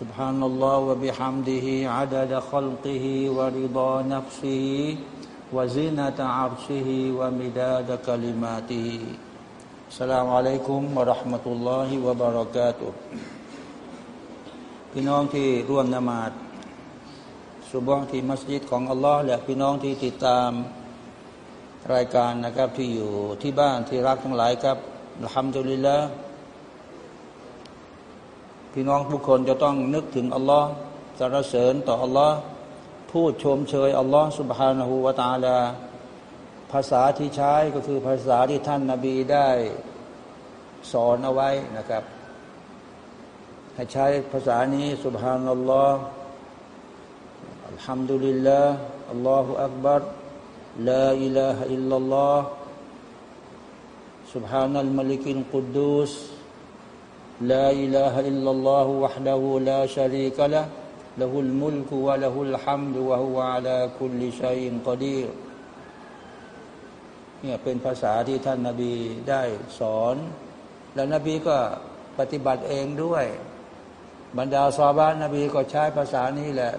سبحان الله وبحمده عدد خلقه ورضا نفسه وزنة عرشه ومداد كلماته السلام عليكم ورحمة الله وبركاته พี่น้องที่ร่วมนมาดสุบฮ์ที่มัสยิดของอัลลอฮ์และพี่น้องที่ติดตามรายการนะครับที่อยู่ที่บ้านที่รักทั้งหลายครับอัลฮัมดุลิลละ พ พี่น้องทุกคนจะต้องนึกถึงอัลลอฮ์สรรเสริญต่ออัลลอฮ์พูดชมเชยอัลลอฮ์ سبحانه และ تعالى ภาษาที่ใช้ก็คือภาษาที่ท่านนาบีได้สอนเอาไว้นะครับ ให้ใช้ภาษานี้ سبحان อัลลอฮ์อัลฮัมดุลิลลาห์อัลลอฮฺอักบัรลาอิลาฮะอิลลัลลอฮ์ سبحان الملك القدوس لا إله إلا الله وحده لا شريك له له الملك وله الحمد وهو على كل شيء قدير เนี่ยเป็นภาษาที่ท่านนาบีได้สอน และนบีก็ปฏิบัติเองด้วย บรรดาซาบ้านนบีก็ใช้ภาษานี้แหละ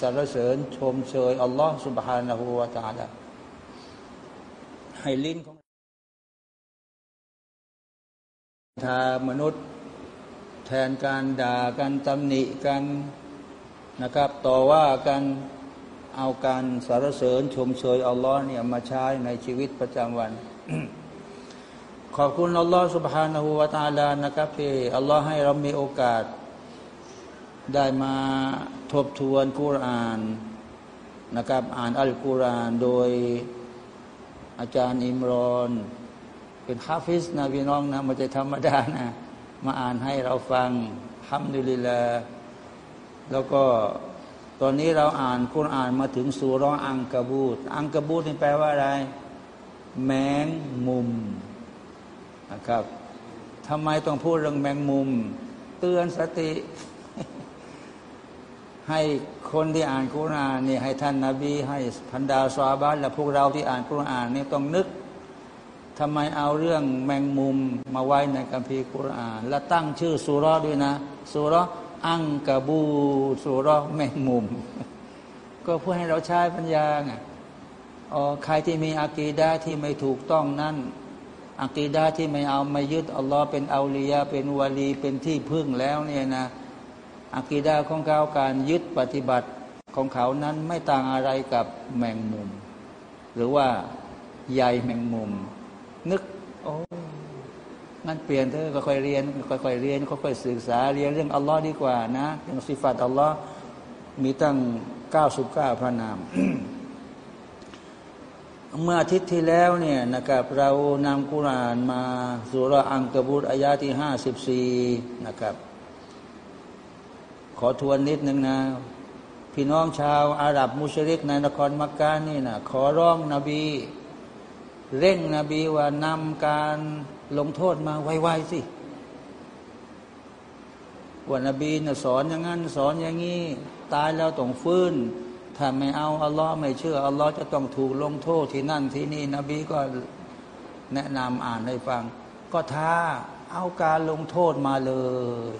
สรรเสริญชมเชยอัลลอฮฺสุบฮานาหูวาตาละให้ลิ้นของทามนุษย์ แทนการด่ากันตำหนิกันนะครับ ต่อว่ากันเอาการสารเสริญชมเชยอัลลอฮ์เนี่ยมาใช้ในชีวิตประจำวัน ขอบคุณอัลลอฮ์ سبحانه และ تعالى นะครับที่อัลลอฮ์ให้เรามีโอกาส ได้มาทบทวนกุรอานนะครับ อ่านอัลกุรอานโดยอาจารย์อิมรอน เป็นฮาฟิสนะพี่น้องนะมันจะธรรมดานะ มาอ่านให้เราฟังฮัมดุลิลลาแล้วก็ตอนนี้เราอ่านคุรอานมาถึงสุร้ออังกบูตอังกบูตนี่แปลว่าอะไร แมงมุมนะครับทำไมต้องพูดเรื่องแมงมุม เตือนสติ ให้คนที่อ่านคุรอานนี่ให้ท่านนาบี ให้พันดาสวาบัตและพวกเราที่อ่านคุรอานนี่ต้องนึก ทำไมเอาเรื่องแมงมุมมาไว้ในคัมภีร์กุรอาน และตั้งชื่อสุรด้วยนะสุรอังกะบูสุรแมงมุม ก็เพื่อให้เราใช้ปัญญาไงอ๋อใครที่มีอากีดาที่ไม่ถูกต้องนั้นอากีดาที่ไม่เอาไม่ยึดอัลลอฮ์เป็นอาลียาเป็นวาลีเป็นที่พึ่งแล้วเนี่ยนะอากีดาของเขาการยึดปฏิบัติของเขานั้นไม่ต่างอะไรกับแมงมุม หรือว่าใยแมงมุม นึกโอ้งั้นเปลี่ยนเถอะค่อยๆเรียนค่อยๆเรียนค่อยๆศึกษาเรียนเรื่องอัลลอฮ์ดีกว่านะเรื่องสิฟัตอัลลอฮ์มีตั้งเก้าสิบเก้าพระนาม เมื่ออาทิตย์ที่แล้วเนี่ยนะครับเรานำกุรานมาสุรอังกบุตอายาที่ห้าสิบสี่นะครับ ขอทวนนิดนึงนะ พี่น้องชาวอาหรับมุชริกในนครมักกะนี่นะขอร้องนบี เร่งนบีว่านำการลงโทษมาไวๆสิว่านบีนะสอนอย่างนั้น สอนอย่างนี้ ตายแล้วต้องฟื้น ถ้าไม่เอาอัลลอฮ์ไม่เชื่ออัลลอฮ์จะต้องถูกลงโทษที่นั่นที่นี่ นบีก็แนะนำอ่านให้ฟัง ก็ท้าเอาการลงโทษมาเลย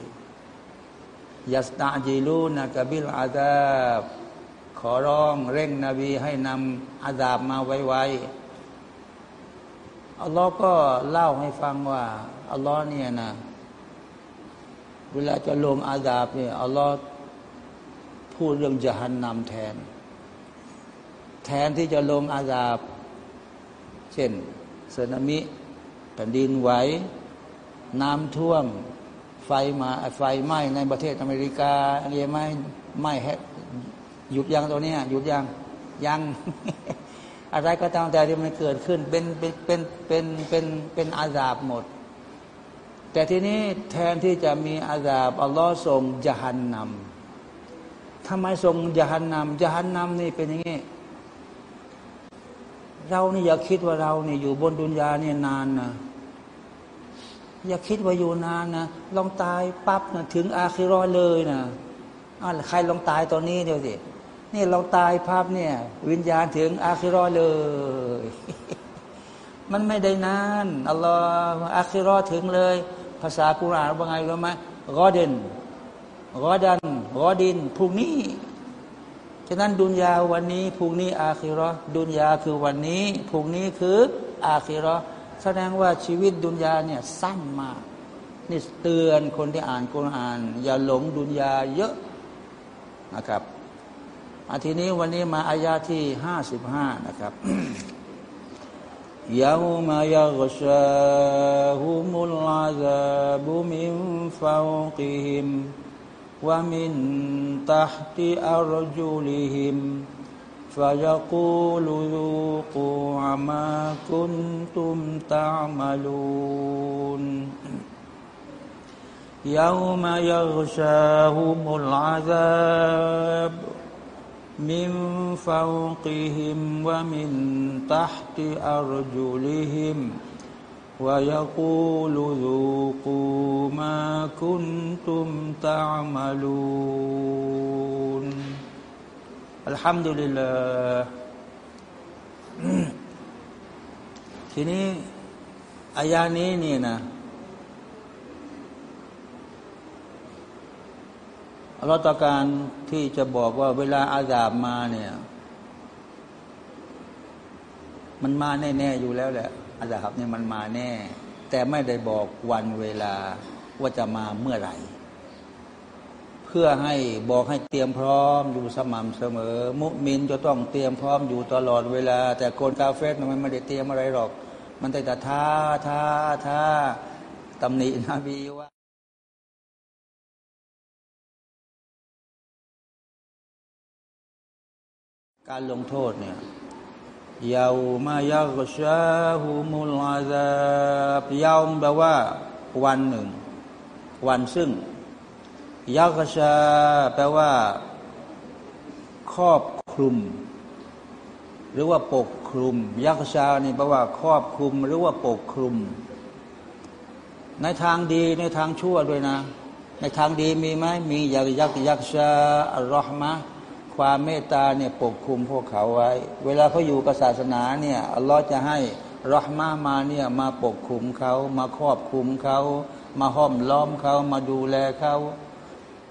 ยัสตาจีลูนะกบิลอาดาบขอร้องเร่งนบีให้นำอาดาบมาไวๆ อัลลอฮ์ก็เล่าให้ฟังว่า อัลลอฮ์เนี่ยนะ เวลาจะลงอาดาบเนี่ยอัลลอฮ์พูดเรื่องจะหันนำแทน แทนที่จะลงอาดาบ เช่นสึนามิแผ่นดินไหวน้ำท่วมไฟมาไฟไหม้ในประเทศอเมริกาอะไรไหมไหม้หยุดยังตัวนี้หยุดยังยัง อะไรก็ตามแต่ที่มันเกิดขึ้นเป็นเป็นเป็นเป็นเป็นเป็นอาซาบหมด แต่ทีนี้แทนที่จะมีอาซาบอัลลอฮ์ทรงจหันนำทำไมทรงจหันนำจหันนำนี่เป็นอย่างนี้ เรานี่อย่าคิดว่าเราเนี่ยอยู่บนดุนยาเนี่ยนานนะอย่าคิดว่าอยู่นานนะลองตายปั๊บนะถึงอาคิรอเลยนะอ่าใครลองตายตอนนี้เดี๋ยวสิ นี่เราตายภาพเนี่ย วิญญาณถึงอาคิรอเลย มันไม่ได้นานอัลลอฮ์อาคิรอถึงเลย ภาษากุรอานว่าไงรู้ไหมรอเดนรอดันรอดินพรุ่งนี้ฉะนั้นดุนยาวันนี้พรุ่งนี้ อาคิรอดุนยาคือวันนี้พรุ่งนี้คือ อาคิรอแสดงว่าชีวิตดุนยาเนี่ยสั้นมากนี่เตือนคนที่อ่านกุรอาน อย่าหลงดุนยาเยอะนะครับ อาทีนี้วันนี้มาอายาที่ห้าสิบห้านะครับยาวมายักชาฮุมุลอาซาบุมิมฟาวกิฮิม ومن تحت أرجلهم فيقول ذوقوا ما كنتم تعملون يوم يغشاهم العذاب من فوقهم ومن تحت أرجلهم ويقول ذوقوا ما كنتم تعملون الحمد لله ทีนี้อายานี้นี่นะ เราต้องการที่จะบอกว่าเวลาอาดาบมาเนี่ย มันมาแน่ๆอยู่แล้วแหละอาดาบเนี่ยมันมาแน่ แต่ไม่ได้บอกวันเวลาว่าจะมาเมื่อไหร่ เพื่อให้บอกให้เตรียมพร้อมอยู่สม่ำเสมอ มุมินจะต้องเตรียมพร้อมอยู่ตลอดเวลา แต่คนกาเฟสมันไม่ได้เตรียมอะไรหรอก มันแต่ท้าท้าท้าตำหนินบีว่า การลงโทษเนี่ยยาวมายักชาหูมุลอาซาบยาวแปลว่าวันหนึ่ง วันซึ่งยักชาแปลว่า ครอบคลุม หรือว่าปกคลุม ยักชานี่แปลว่า ครอบคลุม หรือว่าปกคลุม ในทางดีในทางชั่วด้วยนะ ในทางดีมีไหมมียักยักยักชาอัลลอฮ์มะ ความเมตตาเนี่ยปกคลุมพวกเขาไว้ เวลาเขาอยู่กับศาสนาเนี่ยอัลลอฮ์จะให้รหมามาเนี่ยมาปกคลุมเขามาครอบคลุมเขามาห้อมล้อมเขามาดูแลเขา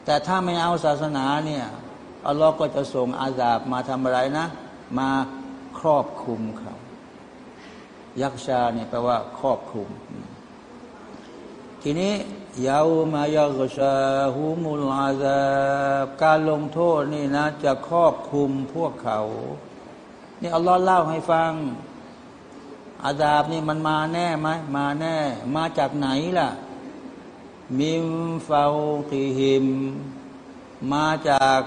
แต่ถ้าไม่เอาศาสนาเนี่ยอัลลอฮ์ก็จะส่งอาซาบมาทำอะไรนะ มาครอบคลุมเขายักษ์ชาเนี่ยแปลว่าครอบคลุม ทีนี้ ยาวมายากชาหูมุลอาซาบการลงโทษนี่นะ จะครอบคุมพวกเขา นี่อัลลอฮ์เล่าให้ฟัง อาซาบนี่มันมาแน่ไหมมาแน่ มาจากไหนล่ะ มิมฟาติหิม มาจาก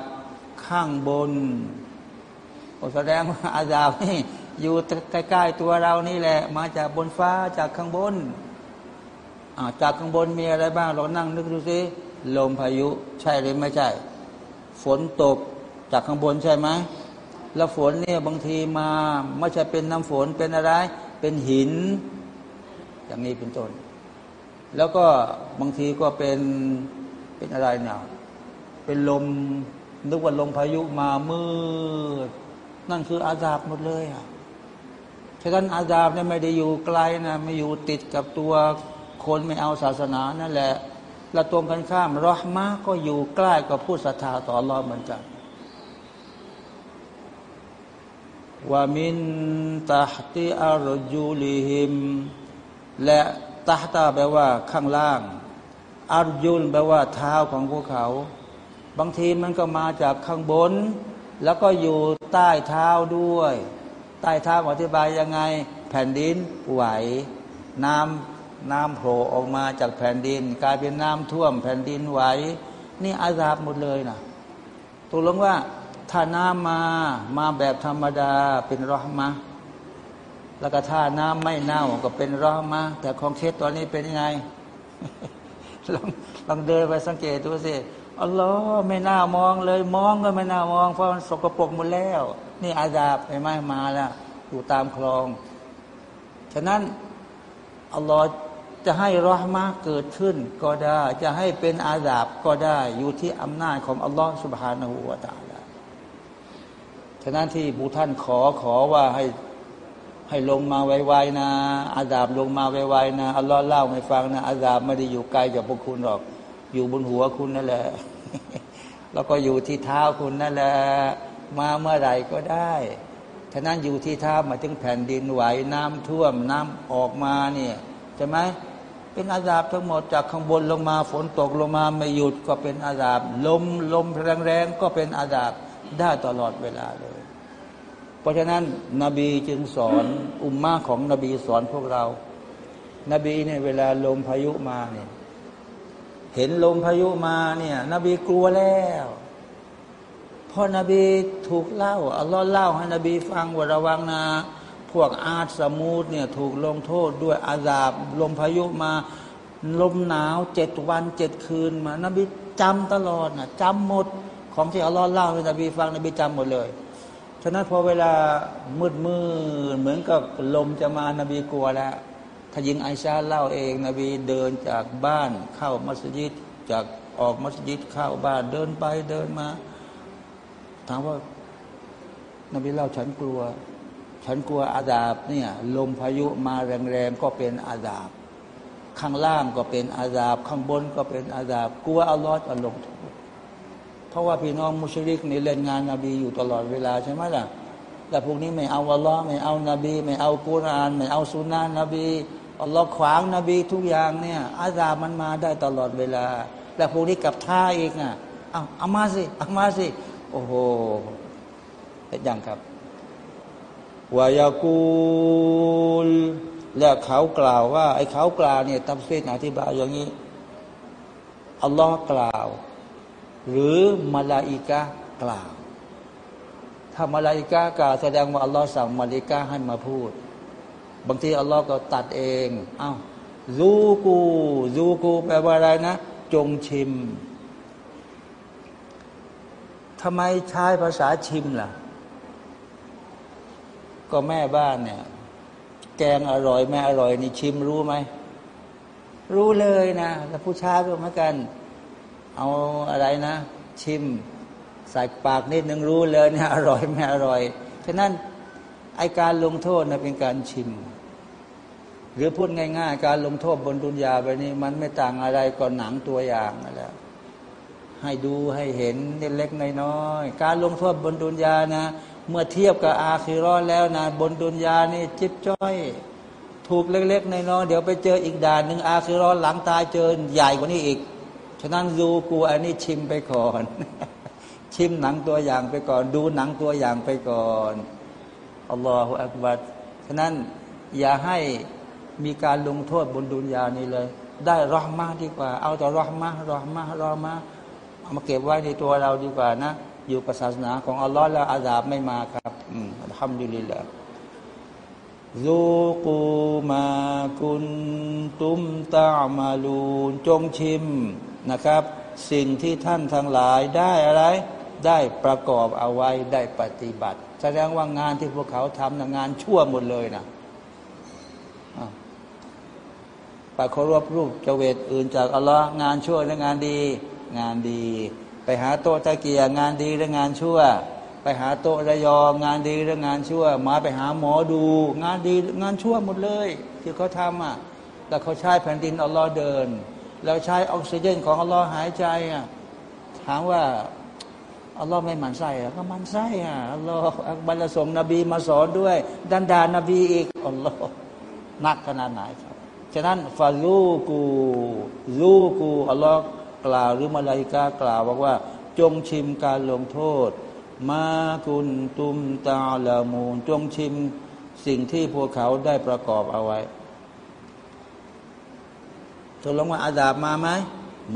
ข้างบนแสดงว่าอาซาบนี่อยู่ใกล้ๆตัวเรานี่แหละ มาจากบนฟ้าจากข้างบน จากข้างบนมีอะไรบ้างเรานั่งนึกดูสิลมพายุ ใช่หรือไม่ใช่ ฝนตกจากข้างบนใช่ไหมแล้วฝนเนี่ยบางทีมาไม่ใช่เป็นน้ำฝนเป็นอะไร เป็นหิน อย่างนี้เป็นต้น แล้วก็บางทีก็เป็นเป็นอะไรเนี่ยเป็นลมนึกว่าลมพายุมามืด นั่นคืออาซาบหมดเลยอะฉะนั้นอาซาบเนี่ยไม่ได้อยู่ไกลนะไม่อยู่ติดกับตัว คนไม่เอาศาสนานั่นแหละและตรงกันข้ามรอฮมาก็อยู่ใกล้กับผู้ศรัทธาต่อรอเหมือนกันว่ามินตาติอารจูลิหิม และตาตาแปลว่าข้างล่างอารยุลแปลว่าเท้าของพวกเขา บางทีมันก็มาจากข้างบน แล้วก็อยู่ใต้เท้าด้วย ใต้เท้าอธิบายยังไง แผ่นดินไหว น้ำ น้ำโผล่ออกมาจากแผ่นดิน กลายเป็นน้ำท่วมแผ่นดินไหวนี่อาซาบหมดเลยนะตกลงว่าถ้าน้ำมามาแบบธรรมดาเป็นรอมะแล้วก็ถ้าน้ำไม่เน่าก็เป็นรอมะแต่ของเคสตอนนี้เป็นยังไงลองลองเดินไปสังเกตดูสิอัลลอฮ์ไม่น่ามองเลย มองก็ไม่น่ามอง เพราะมันสกปรกหมดแล้ว นี่อาซาบไม่ไม่มาแล้วอยู่ตามคลอง ฉะนั้นอัลลอฮ์ จะให้รหมาเกิดขึ้นก็ได้ จะให้เป็นอาดาบก็ได้ อยู่ที่อำนาจของอัลลอฮฺสุบฮานาหูวาตาลาฉะนั้นที่ผู้ท่านขอขอว่าให้ให้ลงมาไวๆนะ อาดาบลงมาไวๆนะอัลลอฮ์เล่าให้ฟังนะ อาดาบไม่ได้อยู่ไกลจากพวกคุณหรอก อยู่บนหัวคุณนั่นแหละ แล้วก็อยู่ที่เท้าคุณนั่นแหละ มาเมื่อไหร่ก็ได้ฉะนั้นอยู่ที่เท้ามาถึงแผ่นดินไหวน้ำท่วมน้ำออกมาเนี่ยใช่ไหม เป็นอาซาบทั้งหมดจากข้างบนลงมาฝนตกลงมาไม่หยุดก็เป็นอาซาบลมลมแรงๆก็เป็นอาซาบได้ตลอดเวลาเลย เพราะฉะนั้นนบีจึงสอนอุมมาของนบีสอนพวกเรา นบีเนี่ยเวลาลมพายุมาเนี่ยเห็นลมพายุมาเนี่ยนบีกลัวแล้วพราะนบีถูกเล่าอัลลอฮ์เล่าให้นบีฟังว่าระวังนะ วกอาดสมูดเนี่ยถูกลงโทษด้วยอาซาบลมพายุมาลมหนาวเจ็ดวันเจ็ดคืนมานบีจำตลอดนะจำหมดของที่อัลลอฮ์เล่าให้นบีฟังนบีจำหมดเลยฉะนั้นพอเวลามืดมืดเหมือนกับลมจะมานบีกลัวแล้วถ้ายิงไอชาเล่าเองนบีเดินจากบ้านเข้ามัสยิดจากออกมัสยิดเข้าบ้านเดินไปเดินมาถามว่านบีเล่าฉันกลัว ฉันกลัวอาดาบเนี่ยลมพายุมาแรงๆก็เป็นอาดาบ ข้างล่างก็เป็นอาดาบ ข้างบนก็เป็นอาดาบ กลัวอัลลอฮ์จะลงโทษเพราะว่าพี่น้องมุชริกนี่เล่นงานนาบีอยู่ตลอดเวลาใช่ไหมล่ะแต่พวกนี้ไม่เอาอัลลอฮ์ไม่เอานาบี ไม่เอากุราน ไม่เอาสุนนะนบีอัลลอฮ์ขวางนบีทุกอย่างเนี่ยอาดาบมันมาได้ตลอดเวลา แต่พวกนี้กับท่าอีกอะเอาเอามาสิเอามาสิโอ้โหเป็นอย่างครับ วายากูล และเขากล่าวว่าไอ้เขากล่าวเนี่ยตับเซนอธิบายอย่างนี้อัลลอฮ์กล่าว หรือมาลาอิกะกล่าว ถ้ามาลาอิกะกล่าวแสดงว่าอัลลอฮ์สั่งมาลาอิกะให้มาพูด บางทีอัลลอฮ์ก็ตัดเองเอา้าซูกูซูกูแปลว่าอะไรนะ จงชิมทำไมใช้ภาษาชิมล่ะ ก็แม่บ้านเนี่ย แกงอร่อยแม่อร่อยนี่ชิมรู้ไหม รู้เลยนะแล้วผู้ชายก็เหมือนกัน เอาอะไรนะ ชิม ใส่ปากนิดนึงรู้เลยเนี่ยอร่อยไม่อร่อยฉะนั้นไอการลงโทษนะเป็นการชิม หรือพูดง่าย ๆ การลงโทษบนดุนยาไปนี้ มันไม่ต่างอะไรก่อนหนังตัวอย่างนั่นแหละให้ดูให้เห็นเล็กๆน้อยๆการลงโทษบนดุนยานะ เมื่อเทียบกับอาคิรอแล้วนะบนดุนยานี่จิบจ้อย ถูกเล็กๆใน้อยๆเดี๋ยวไปเจออีกด่านหนึ่งอาคิรอหลังตายเจอใหญ่กว่านี้อีก ฉะนั้นดูกูอันนี้ชิมไปก่อน ชิมหนังตัวอย่างไปก่อน ดูหนังตัวอย่างไปก่อนอัลลอฮฺอักบัดฉะนั้นอย่าให้มีการลงโทษบนดุนยานี้เลย ได้รอมาดีกว่า เอาแต่รอมารอมารอมาเอามาเก็บไว้ในตัวเราดีกว่านะ อยู่กับศาสนาของอัลลอฮ์แล้วอาดาบไม่มาครับอืมทำดีเลยซูกูมากุนตุมตามาลูนจงชิมนะครับ สิ่งที่ท่านทั้งหลายได้อะไร ได้ประกอบเอาไว้ได้ปฏิบัติ แสดงว่างานที่พวกเขาทำนะงานชั่วหมดเลยนะปะเคารพรูปเจเวตอื่นจากอัลลอฮ์งานชั่วหรืองานดี งานดี ไปหาโต๊ะตะเกียงานดีหรืองานชั่ว ไปหาโต๊ะระยองงานดีหรืองานชั่ว มาไปหาหมอดู งานดีงานชั่วหมดเลย ที่เขาทำอะแต่เขาใช้แผ่นดินอัลลอฮ์เดิน แล้วใช้ออกซิเจนของอัลลอฮ์หายใจอะถามว่าอัลลอฮ์ไม่หมันไส้ก็มันไส้อะอัลลอฮ์อักบัลส่งนบีมาสอนด้วยดันดานนบีอีกอัลลอฮ์นักขนาดไหนครับฉะนั้นฟาลูกูลูกูอัลลอฮ์ กล่าวหรือมาลายกากล่าวบอกว่า จงชิมการลงโทษ มากุนตุมตาลามูนจงชิมสิ่งที่พวกเขาได้ประกอบเอาไว้ตกลงว่าอาดาบมาไหม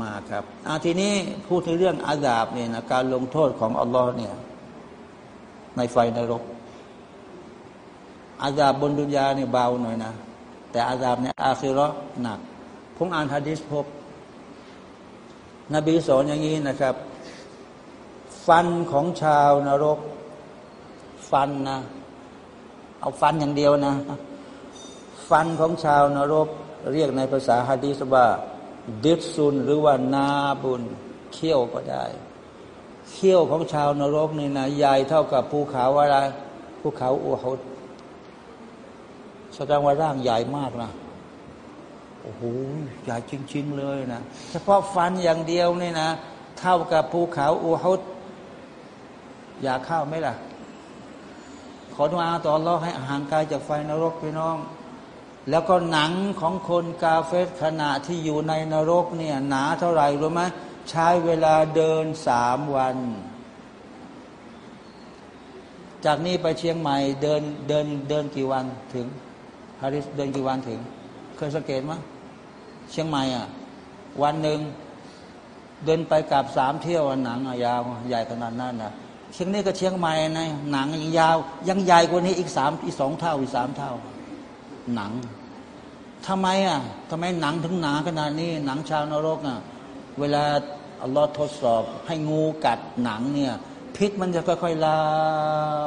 มาครับอาทีนี้พูดถึงเรื่องอาดาบเนี่ยนะการลงโทษของอัลลอฮ์เนี่ยในไฟนรก อาดาบบนดุนยาเนี่ยเบาหน่อยนะ แต่อาซาบในอาคิรอหนัก ผมอ่านฮะดิษพบ นบีสอนอย่างนี้นะครับ ฟันของชาวนรก ฟันนะ เอาฟันอย่างเดียวนะ ฟันของชาวนรก เรียกในภาษาฮะดีษว่าดิซุนหรือว่านาบุญเขี้ยวก็ได้ เขี้ยวของชาวนรกนี่นะใหญ่เท่ากับภูเขาอะไรภูเขาอูฮุดแสดงว่าร่างใหญ่มากนะ โอ้โหใหญ่จริง ๆ เลยนะเฉพาะฟันอย่างเดียวนี่นะ เท่ากับภูเขาอูฮุดอยากเข้าไหมล่ะ ขอดุอาต่อรอให้ห่างกายจากไฟนรกพี่น้อง แล้วก็หนังของคนกาเฟสขณะที่อยู่ในนรกเนี่ย หนาเท่าไหร่รู้ไหมใช้เวลาเดินสามวัน จากนี้ไปเชียงใหม่เดินเดินเดินกี่วันถึง ฮาริสเดินกี่วันถึง เคยสังเกตไหม เชียงใหม่อะวันหนึ่งเดินไปกลับสามเที่ยวหนังยาวใหญ่ขนาดนั้นนะเชียงนี้ก็เชียงใหม่นะหนังยังยาว ยังใหญ่กว่านี้อีกสามอีกสองเท่าอีกสามเท่า หนังทำไมอะทำไมหนังถึงหนาขนาดนี้ หนังชาวนรกอะเวลาอัลลอฮ์ทดสอบ ให้งูกัดหนังเนี่ยพิษมันจะค่อยๆลา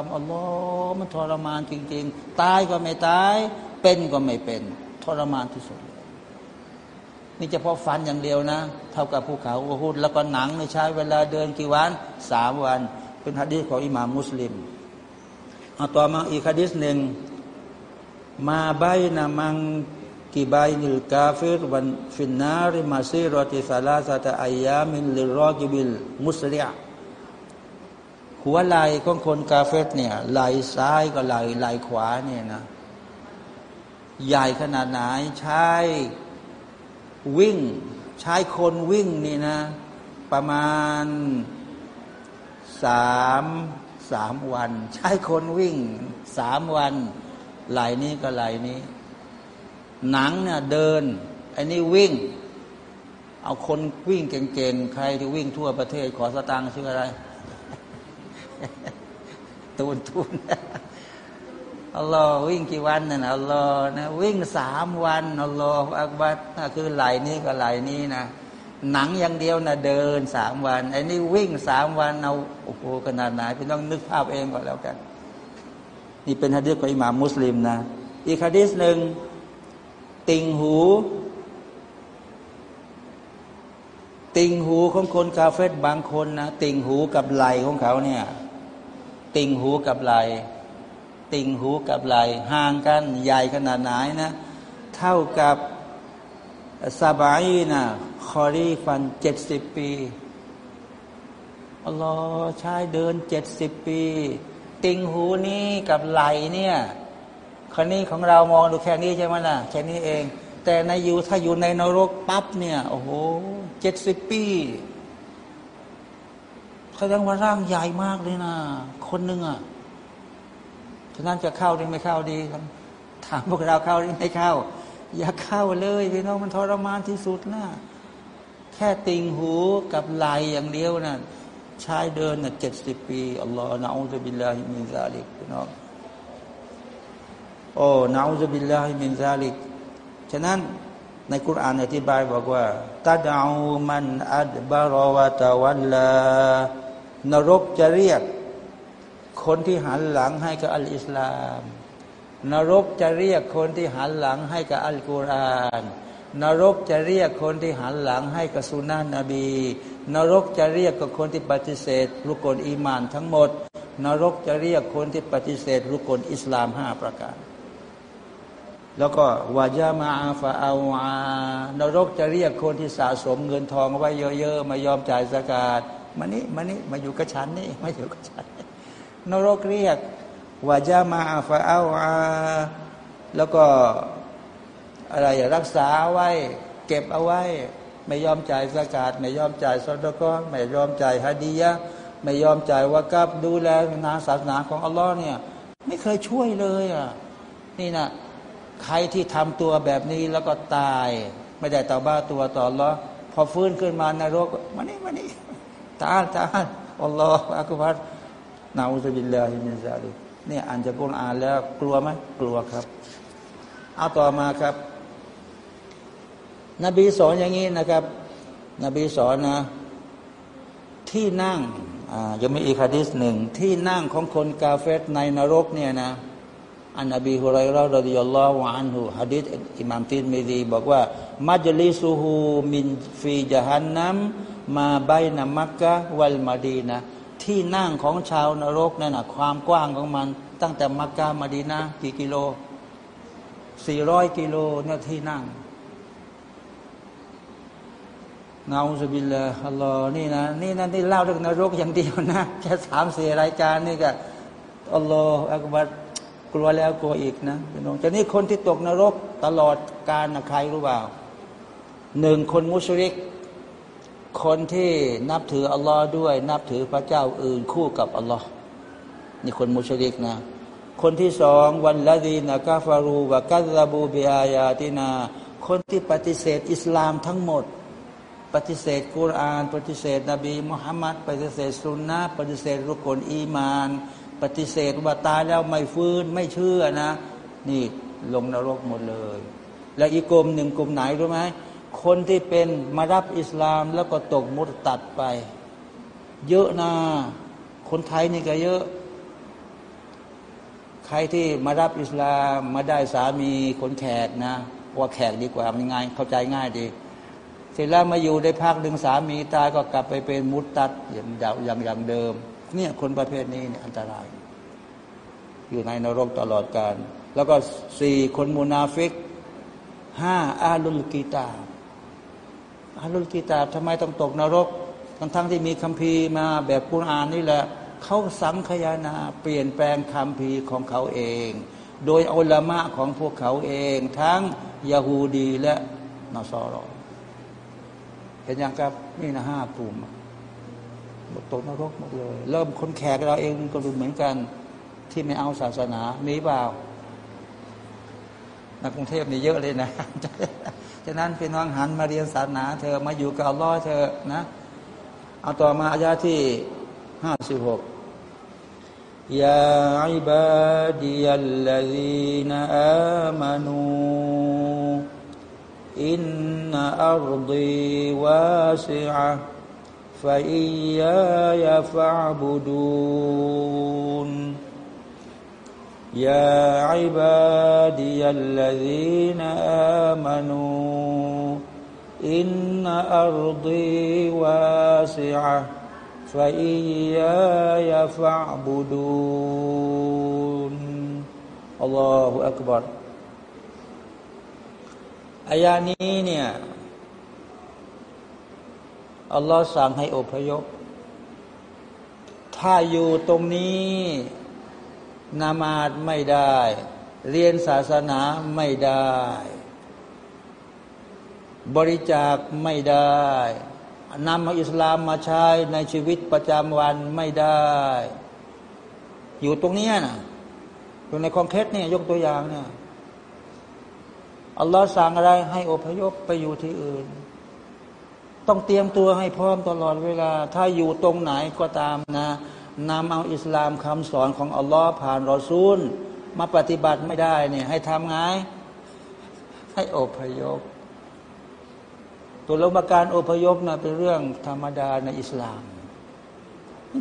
มอัลลอฮ์มันทรมานจริง ๆ ตายก็ไม่ตาย เป็นก็ไม่เป็น ทรมานที่สุด นี่เฉพาะฟันอย่างเดียวนะ เท่ากับภูเขาอูฮุดแล้วก็หนังเนี่ยใช้เวลาเดินกี่วันสามวัน เป็นฮะดีษของอิหม่ามมุสลิมเอาต่อมาอีกฮะดีษหนึ่งما بين منكبي الكافر في النار مسيرة ثلاثة أيام للراكب الมุสลิอหัวไหล่ของคนกาเฟตเนี่ยไหล่ซ้ายก็ไหล่ไหล่ขวาเนี่ยนะ ใหญ่ขนาดไหนใช้ วิ่งใช้คนวิ่งนี่นะ ประมาณสามสามวัน ใช้คนวิ่งสามวัน ไหลนี้ก็ไหลนี้ หนังเนี่ยเดินไอ้นี่วิ่ง เอาคนวิ่งเก่งๆ ใครที่วิ่งทั่วประเทศขอสตางค์ชื่ออะไร ตูนตูน อัลลอฮ์วิ่งกี่วันน่ะอัลลอฮ์นะวิ่งสามวันอัลลอฮ์อักบัดคือไหลนี้ก็ไหลนี้นะหนังอย่างเดียวนะเดินสามวันไอ้นี่วิ่งสามวันเอาโอ้โหขนาดไหนพี่ต้องนึกภาพเองก่อนแล้วกัน นี่เป็นฮะดีษของอิหม่ามมุสลิมนะ อีกฮะดีษหนึ่งติงหู ติงหูของคนกาเฟตบางคนนะติงหูกับไหลของเขาเนี่ย ติงหูกับไหล ติ่งหูกับไหลห่างกันใหญ่ขนาดไหนนะ เท่ากับซาบายนะคอรีฟันเจ็ดสิบปีอัลลอฮ์ใช้เดินเจ็ดสิบปี ติ่งหูนี้กับไหลเนี่ยคนนี้ของเรามองดูแค่นี้ใช่ไหมล่ะแค่นี้เอง แต่ในอยู่ถ้าอยู่ในนรกปั๊บเนี่ย โอ้โหเจ็ดสิบปีแสดงว่าร่างใหญ่มากเลยนะ คนหนึ่งอะ ฉะนั้นจะเข้าหรือไม่เข้าดีครับถามพวกเราเข้าหรือไม่เข้า อย่าเข้าเลยพี่น้องมันทรมานที่สุดนะแค่ติงหูกับไหล่อย่างเดียวน่ะใช้เดินน่ะเจ็ดสิบปีอัลลอฮ์ نعوذ بالله من ذلك พี่น้องโอ้นะอูซุบิลลาฮิมินซาลิกฉะนั้นในคุรานอธิบายบอกว่า تدعو من أدبر وتولى นรกจะเรียก คนที่หันหลังให้กับอัลอิสลาม นรกจะเรียกคนที่หันหลังให้กับอัลกุรอานนรกจะเรียกคนที่หันหลังให้กับสุนานะนบี นรกจะเรียกกับคนที่ปฏิเสธรุกลอีมานทั้งหมด นรกจะเรียกคนที่ปฏิเสธรุกลอิสลามห้าประการ แล้วก็วาจามาอาฟาอาวานรกจะเรียกคนที่สะสมเงินทองไว้เยอะๆ มายอมจ่ายสกาดมานี่มานี่มาอยู่กับฉันนี่มาอยู่กับฉัน นรกเรียกวาจามาอาฟาอาอาแล้วก็อะไรรักษาไว้ เก็บเอาไว้ ไม่ยอมจ่ายสกาดไม่ยอมจ่ายสดก็ไม่ยอมจ่ายฮะดียะไม่ยอมจ่ายวากับดูแลนาศาสนาของอัลลอฮ์เนี่ยไม่เคยช่วยเลยอะนี่นะใครที่ทำตัวแบบนี้แล้วก็ตาย ไม่ได้ต่อบ้าตัวต่ออัลลอฮ์พอฟื้นขึ้นมานรกมานี่มานี่ตาตาالله أكبر نعوذ بالله من ذلك เนี่ยอ่านจากกุรอานแล้วกลัวไหมกลัวครับ เอาต่อมาครับ นบีสอนอย่างนี้นะครับ นบีสอนนะ ที่นั่งอ่ายังมีอีกฮะดิษหนึ่งที่นั่งของคนกาเฟรในนรกเนี่ยนะอันนบีฮุไรรารดิยัลลอฮุอันฮุฮะดิษอิมามตินมีดีบอกว่ามัจลิซูฮูมินฟีจฮันนัมมาไบนามักกะวัลมาดีนะ ที่นั่งของชาวนรกนั่นนะความกว้างของมัน ตั้งแต่มักกะมาดีนะกี่กิโลสี่ร้อยกิโลเนี่ยที่นั่งนาอุสบิลละอัลลอฮ์นี่นะนี่นะนี่เล่าเรื่องนรกอย่างเดียวนะแค่สามสี่รายการนี่ก็อัลลอฮ์อักบัดกลัวแล้วกลัวอีกนะพี่น้องจะนี่คนที่ตกนรกตลอดการนะใครรู้เปล่าหนึ่งคนมุชริก คนที่นับถืออัลลอฮ์ด้วย นับถือพระเจ้าอื่นคู่กับอัลลอฮ์นี่คนมุชริกนะ คนที่สองวันละดีนะกาฟารูวะกัซาบูบิอายาตินา คนที่ปฏิเสธอิสลามทั้งหมดปปฏิเสธกุรอาน ปฏิเสธ นบีมุฮัมมัดปฏิเสธสุนนะปฏิเสธรุกลอีมาน ปฏิเสธว่าตายแล้วไม่ฟื้นไม่เชื่อนะ นี่ลงนรกหมดเลย และอีกกลุ่มหนึ่งกลุ่มไหนรู้ไหม คนที่เป็นมารับอิสลามแล้วก็ตกมุตตัดไป เยอะนะคนไทยนี่ก็เยอะ ใครที่มารับอิสลามมาได้สามีคนแขกนะว่าแขกดีกว่ามันง่ายเข้าใจง่ายดี เสร็จแล้วมาอยู่ได้พักหนึ่งสามีตายก็กลับไปเป็นมุตตัดอย่างอย่างอย่างเดิม เนี่ยคนประเภทนี้เนี่ยอันตราย อยู่ในนรกตลอดกาลแล้วก็สี่คนมูนาฟิกห้า أهل الكتاب أهل الكتاب ทำไมต้องตกนรก ทั้งทั้งที่มีคัมภีร์มาแบบกุรอานนี่แหละเขาสังคายนาเปลี่ยนแปลงคัมภีร์ของเขาเอง โดยอัลลามะของพวกเขาเอง ทั้งยาฮูดีและนอสอรอเห็นอยังครับนี่นะห้ากลุ่มตกนรกหมดเลย เริ่มคนแขกเราเองก็ดูเหมือนกัน ที่ไม่เอาศาสนามีเปล่าในกรุงเทพนี่เยอะเลยนะ ฉะนั้นพี่น้องหันมาเรียนศาสนา เธอมาอยู่กับอัลลอฮ์เธอนะ เอาต่อมาอายาที่ห้าสิบหกยาอิบาดียัลลดีนอามานูอินนอัรดีวาสิอะ فإياي فاعبدون يا عبادي الذين آمنوا إن أرضي واسعة فإياي فاعبدون الله أكبر อายานี้เนี่ยอัลลอฮ์สั่งให้อพยพ ถ้าอยู่ตรงนี้ นามาดไม่ได้ เรียนศาสนาไม่ได้ บริจาคไม่ได้นำอิสลามมาใช้ในชีวิตประจำวันไม่ได้ อยู่ตรงนี้นะอยู่ในคอนเคสเนี่ยยกตัวอย่างเนี่ยอัลลอฮ์สั่งอะไรให้อพยพไปอยู่ที่อื่น ต้องเตรียมตัวให้พร้อมตลอดเวลา ถ้าอยู่ตรงไหนก็ตามนะ นำเอาอิสลามคำสอนของอัลลอฮ์ผ่านรอซูล มาปฏิบัติไม่ได้เนี่ยให้ทำไงให้อพยพตัวลงมาการอพยพนะเป็นเรื่องธรรมดาในอิสลาม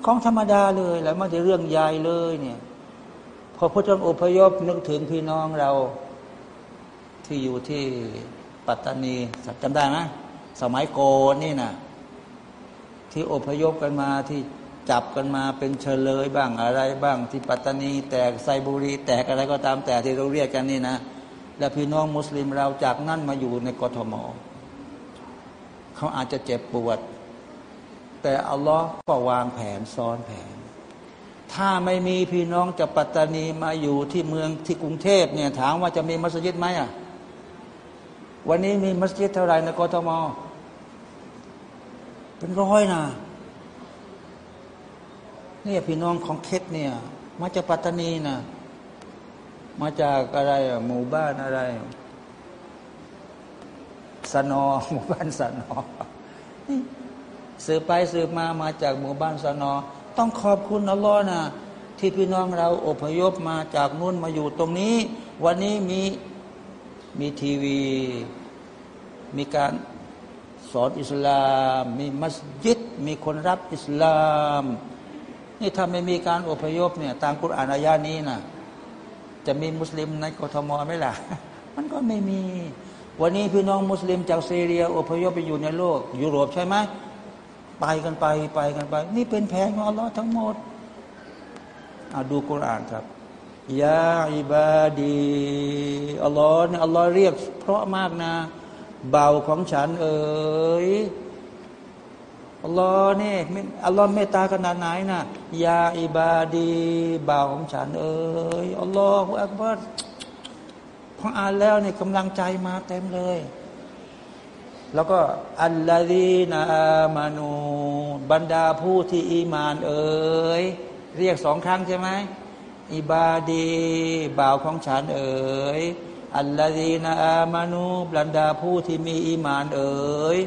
ของธรรมดาเลยแล้วไม่ใช่เรื่องใหญ่เลยเนี่ยพอพระเจ้าอพยพนึกถึงพี่น้องเรา ที่อยู่ที่ปัตตานีจำได้ไหมสมัยโกนี่นะที่อพยพกันมาที่ จับกันมาเป็นเฉลยบ้างอะไรบ้างที่ปัตตานี แตกไซบุรี แตกอะไรก็ตามแต่ที่เราเรียกกันนี่นะ แล้วพี่น้องมุสลิมเราจากนั่นมาอยู่ในกทมเขาอาจจะเจ็บปวด แต่อัลลอฮ์ก็วางแผนซ้อนแผน ถ้าไม่มีพี่น้องจากปัตตานีมาอยู่ที่เมืองที่กรุงเทพเนี่ยถามว่าจะมีมัสยิดไหมอะวันนี้มีมัสยิดเท่าไหร่ในกทมเป็นร้อยนะ เนี่ยพี่น้องของเคสเนี่ย มาจากปัตตานีนะมาจากอะไรหมู่บ้านอะไร สนอหมู่บ้านสนอสืบไปสืบมามาจากหมู่บ้านสนอ ต้องขอบคุณอัลลอฮ์นะที่พี่น้องเราอพยพมาจากนู่นมาอยู่ตรงนี้ วันนี้มีมีทีวี มีการสอนอิสลาม มีมัสยิด มีคนรับอิสลาม นี่ถ้าไม่มีการอพยพเนี่ย ตามกุรอานอายานี้นะจะมีมุสลิมในกทมไหมล่ะ มันก็ไม่มี วันนี้พี่น้องมุสลิมจากซีเรีย อพยพไปอยู่ในโลก ยุโรปใช่ไหมไปกันไปไปกันไป นี่เป็นแผนของอัลลอฮ์ทั้งหมดอาดูกุรอานครับยาอิบาดีอัลลอฮ์เนี่ยอัลลอฮ์เรียก เพราะมากนะ เบาของฉันเอ๋ย อัลลอฮ์นี่อัลลอฮ์เมตตาขนาดไหนนะยาอิบาดีบ่าวของฉัน เอ้ยอัลลอฮฺอักบัรพออ่านแล้วเนี่ยกำลังใจมาเต็มเลย แล้วก็อัลลอฮีนามานูบรรดาผู้ที่อีมาน เอ้ยเรียกสองครั้งใช่ไหมอิบาดีบ่าวของฉัน เอ๋ยอัลลอฮีนาอามานูบรรดาผู้ที่มีอีมาน เอ๋ย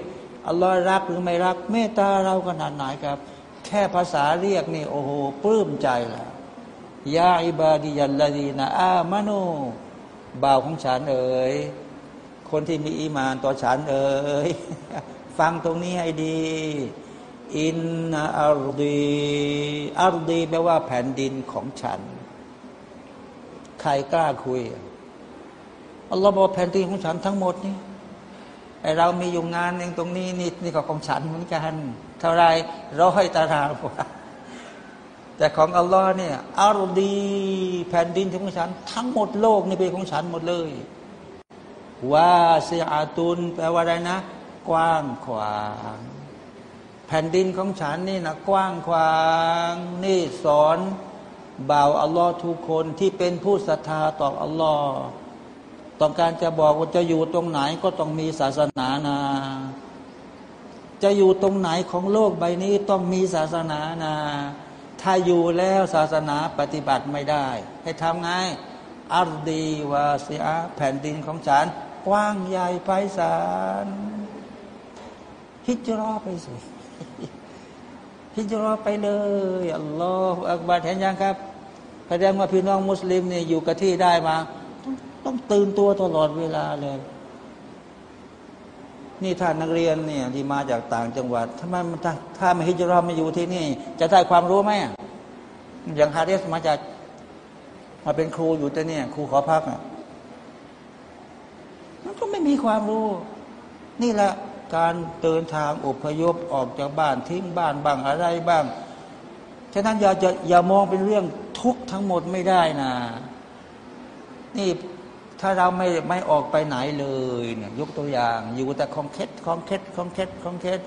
อัลลอฮ์รักหรือไม่รัก เมตตาเราขนาดไหนครับ แค่ภาษาเรียกนี่โอ้โหปลื้มใจแล้วยาอิบาดิยัลลาดีนะอามานูบ่าวของฉันเอ๋ยคนที่มีอีมานต่อฉันเอ๋ยฟังตรงนี้ให้ดี อินนาอัลดีอัลดีแปลว่าแผ่นดินของฉัน ใครกล้าคุยอัลลอฮ์บอกแผ่นดินของฉันทั้งหมดนี่ ไอเรามีอยู่งานเองตรงนี้นี่นี่ก็ของฉันเหมือนกัน เท่าไรร้อยตารางวาแต่ของอัลลอฮ์เนี่ยอัลดีแผ่นดินของฉัน ทั้งหมดโลกนี่เป็นของฉันหมดเลยว่าเสียอาตุนแปลว่าอะไรนะ กว้างขวาง แผ่นดินของฉันนี่นะกว้างขวาง นี่สอนบ่าวอัลลอฮ์ทุกคนที่เป็นผู้ศรัทธาต่ออัลลอฮ์ ต้องการจะบอกว่าจะอยู่ตรงไหนก็ต้องมีศาสนานาจะอยู่ตรงไหนของโลกใบนี้ต้องมีศาสนานาถ้าอยู่แล้วศาสนาปฏิบัติไม่ได้ ให้ทำไงอัลดีวาเซียแผ่นดินของฉันกว้างใหญ่ไพศาลฮิจรอไปสิฮิจรอไปเลยอัลลอฮฺอักบารเห็นยังครับแสดงว่าพี่น้องมุสลิมเนี่ยอยู่กับที่ได้มา ต้องตื่นตัวตลอดเวลาเลย นี่ท่านนักเรียนเนี่ยที่มาจากต่างจังหวัด ถ้ามันถ้าไม่ฮิจรอมาอยู่ที่นี่ จะได้ความรู้ไหมอย่างฮาริสมาจากมาเป็นครูอยู่แต่เนี่ย ครูขอพักอะมันก็ไม่มีความรู้ นี่แหละการเดินทางอพยพออกจากบ้านทิ้งบ้านบ้างอะไรบ้าง ฉะนั้นอย่าจะอย่ามองเป็นเรื่องทุกข์ทั้งหมดไม่ได้นะ นี่ ถ้าเราไม่ไม่ออกไปไหนเลยเนี่ยยกตัวอย่างอยู่แต่คลองเคล็ดคลองเคล็ดคลองเคล็ดคลองเคล็ด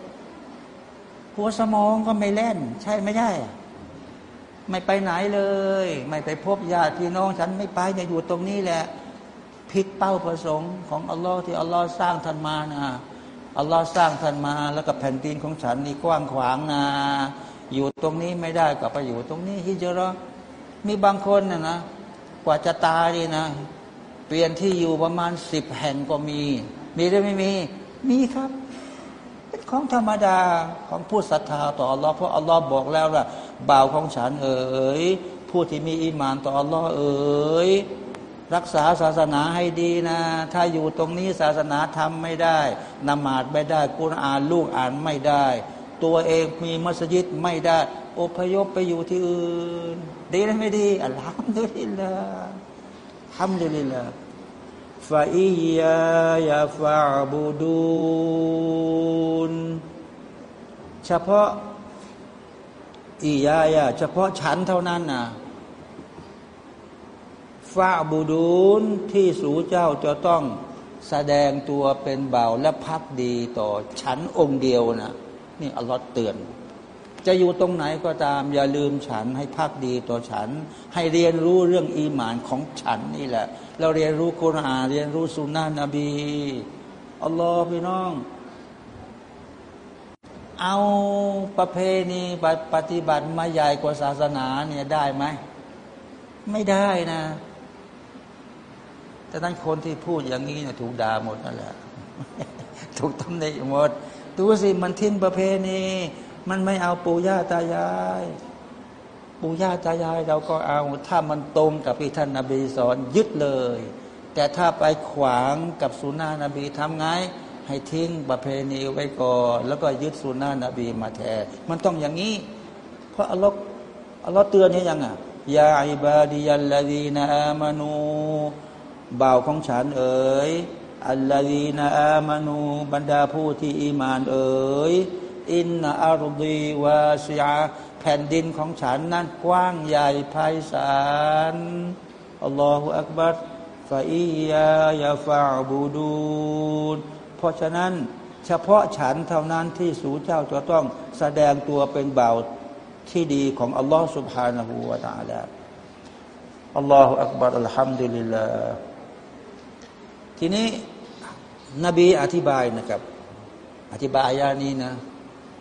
หัวสมองก็ไม่แล่น ใช้ไม่ได้ไม่ไปไหนเลย ไม่ไปพบญาติพี่น้องฉันไม่ไปเนี่ยอยู่ตรงนี้แหละผิดเป้าประสงค์ของอัลลอฮ์ที่อัลลอฮ์สร้างท่านมานะอัลลอฮ์สร้างท่านมาแล้วก็แผ่นดินของฉันนี่กว้างขวางนะอยู่ตรงนี้ไม่ได้ก็ไปอยู่ตรงนี้ฮิจรอมีบางคนนะนะกว่าจะตายนี่นะ เปลี่ยนที่อยู่ประมาณสิบแห่งก็มี มีหรือไม่มี มีครับ เป็นของธรรมดาของผู้ศรัทธาต่ออัลลอฮ์เพราะอัลลอฮ์บอกแล้วว่าบ่าวของฉันเอ๋ยผู้ที่มีอีมานต่ออัลลอฮ์เอ๋ยรักษาศาสนาให้ดีนะ ถ้าอยู่ตรงนี้ศาสนาทำไม่ได้นมาดไม่ได้กุรอานลูกอ่านไม่ได้ ตัวเองมีมัสยิดไม่ได้ อพยพไปอยู่ที่อื่น ดีหรือไม่ดีอัลฮัมดุลิลลาห์ ฮัมดุลิลลาห์ฟาอิยายาฟาบูดูนเฉพาะอียายาเฉพาะฉันเท่านั้นนะฟาบูดูนที่สูเจ้าจะต้องแสดงตัวเป็นเบาและพักดีต่อฉันองค์เดียวนะนี่อัลลอฮ์เตือน จะอยู่ตรงไหนก็ตาม อย่าลืมฉันให้พักดีต่อฉัน ให้เรียนรู้เรื่องอีหมานของฉันนี่แหละ เราเรียนรู้กุรอานเรียนรู้สุนนะนบีอัลลอฮ์พี่น้อง เอาประเพณีปฏิบัติมาใหญ่กว่าศาสนาเนี่ยได้ไหมไม่ได้นะแต่นั้นคนที่พูดอย่างนี้เนี่ยถูกด่าหมดนั่นแหละถูกตำหนิหมดดูสิมันทิ้งประเพณี มันไม่เอาปู่ย่าตายาย ปู่ย่าตายายเราก็เอา ถ้ามันตรงกับที่ท่านนาบีสอนยึดเลย แต่ถ้าไปขวางกับสุนานะบีทำไง ให้ทิ้งประเพณีไว้ก่อนแล้วก็ยึดสุนานะบีมาแทนมันต้องอย่างนี้ เพราะอัลลอฮ์อัลลอฮ์เตือนนี่ยังอะยาอิบาดิยัลลาดีนาอามานูบ่าวของฉันเอ๋ยอัลลาดีนาอามานูบรรดาผู้ที่อีมานเอ๋ย อินนาอารดีวาสยาแผ่นดินของฉันนั้นกว้างใหญ่ไพศาลอัลลอฮฺอักบัรฟาอียายาฟาบูดูนเพราะฉะนั้นเฉพาะฉันเท่านั้นที่สูเจ้าจะต้องแสดงตัวเป็นเบาที่ดีของอัลลอฮฺสุบฮานาหูวาตาลาอัลลอฮฺอักบารอัลฮัมดุลิลลาห์ทีนี้นบีอธิบายนะครับ อธิบายยานี้นะ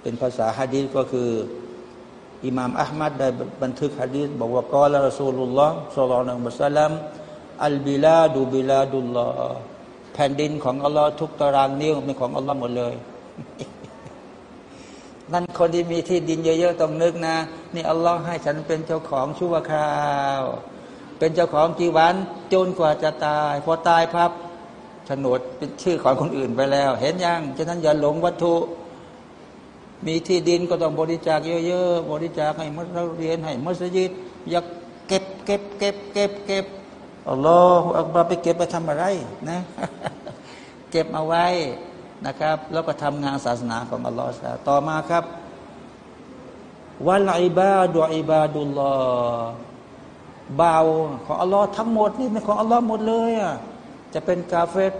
เป็นภาษาฮะดีษก็คืออิหม่ามอัลมัดได้บันทึกฮะดีษบอกว่ากอลรอสูลุลลอฮ์สุลลัลลอฮุสลามอัลบิลาดูบิลาดุลลอฮ์แผ่นดินของอัลลอฮ์ทุกตารางนิ้วเป็นของอัลลอฮ์หมดเลย นั่นคนที่มีที่ดินเยอะๆต้องนึกนะ นี่อัลลอฮ์ให้ฉันเป็นเจ้าของชั่วคราว เป็นเจ้าของกี่วันจนกว่าจะตาย พอตายพับโฉนดเป็นชื่อของคนอื่นไปแล้ว เห็นยังฉะนั้นอย่าหลงวัตถุ มีที่ดินก็ต้องบริจาคเยอะๆ บริจาคให้มัสเรียนให้มัสยิดอย่าเก็บเก็บเก็บเก็บเก็บอัลลอฮฺอักบาไปเก็บไปทำอะไรนะ เก็บเอาไว้นะครับ แล้วก็ทำงานศาสนาของอัลลอฮฺต่อมาครับวันอิบาดุอิบาดุลลอฮ์บาวของอัลลอฮ์ทั้งหมดนี่เป็นของอัลลอฮ์หมดเลยอะจะเป็นกาเฟต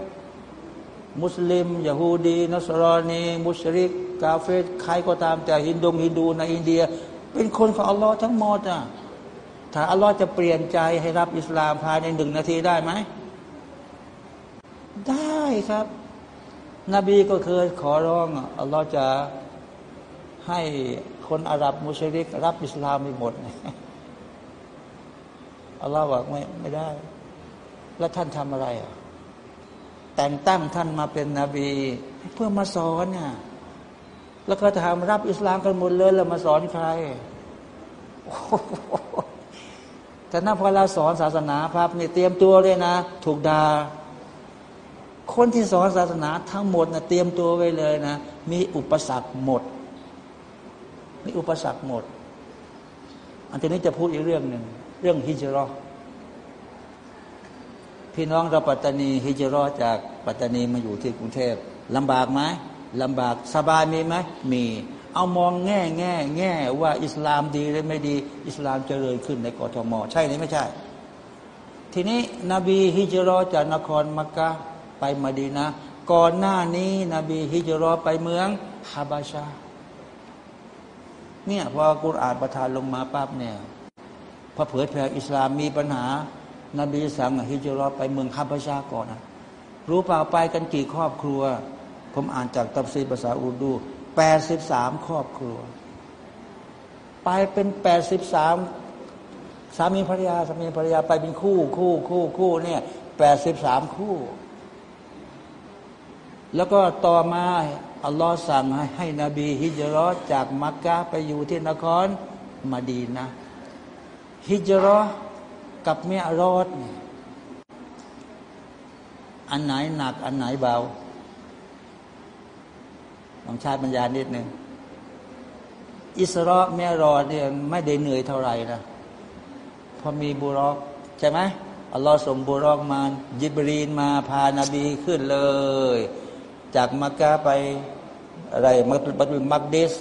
มุสลิมยาฮูดีนัสรอนีมุชริก กาเฟตใครก็ตามแต่ฮินดงฮินดูในอินเดีย เป็นคนของอัลลอฮ์ทั้งหมดอะถ้าอัลลอฮ์จะเปลี่ยนใจให้รับอิสลามภายในหนึ่งนาทีได้ไหม ได้ครับ นบีก็เคยขอร้องอัลลอฮ์จะให้คนอาหรับมุชริก รับอิสลามไปหมดอัลลอฮ์บอกไม่ไม่ได้ แล้วท่านทำอะไรอะแต่งตั้งท่านมาเป็นนบี เพื่อมาสอนน่ะ แล้วก็ถามรับอิสลามกันหมดเลยแล้วมาสอนใครแต่ถ้าพอเราสอนศาสนาภาพนี่เตรียมตัวเลยนะ ถูกดา่าคนที่สอนศาสนาทั้งหมดนะเตรียมตัวไว้เลยนะ มีอุปสรรคหมด มีอุปสรรคหมด อันนี้จะพูดอีกเรื่องหนึ่งเรื่องฮิจรอพี่น้องเราปัตตานีฮิจรอจากปัตตานีมาอยู่ที่กรุงเทพลำบากไหม ลำบากสบายมีไหมมี เอามองแง่แง่แง่ว่าอิสลามดีหรือไม่ดี อิสลามเจริญขึ้นในกรทม ใช่หรือไม่ใช่ ทีนี้นบีฮิจรอจากนครมักกะไปมาดีนะ ก่อนหน้านี้นบีฮิจรอไปเมืองฮาบาชาเนี่ยพอกุรอานประทานลงมาปั๊บเนี่ยพอเผยแผ่อิสลามมีปัญหา นบีสั่งฮิจรอไปเมืองฮาบาชาก่อนนะรู้เปล่าไปกันกี่ครอบครัว ผมอ่านจากตับซีภาษาอูดูแปดสิบสามครอบครัว ไปเป็นแปดสิบสามสามีภรรยาสามีภรรยาไปเป็นคู่คู่คู่คู่เนี่ยแปดสิบสามคู่ แล้วก็ต่อมาอัลลอฮ์สั่งให้ให้นบีฮิจรอจากมักกะไปอยู่ที่นครมาดีนะฮิจรอกับเมียรอดเนี่ยอันไหนหนักอันไหนเบา ลองชาติปัญญานิดหนึ่งอิสระเมียรอดเนี่ยไม่ได้เหนื่อยเท่าไหร่นะพอมีบุรอกใช่ไหมอัลลอฮ์ส่งบุรอกมายิบรีนมาพานาบีขึ้นเลย จากมักกะไปอะไรมักบัตมักเดส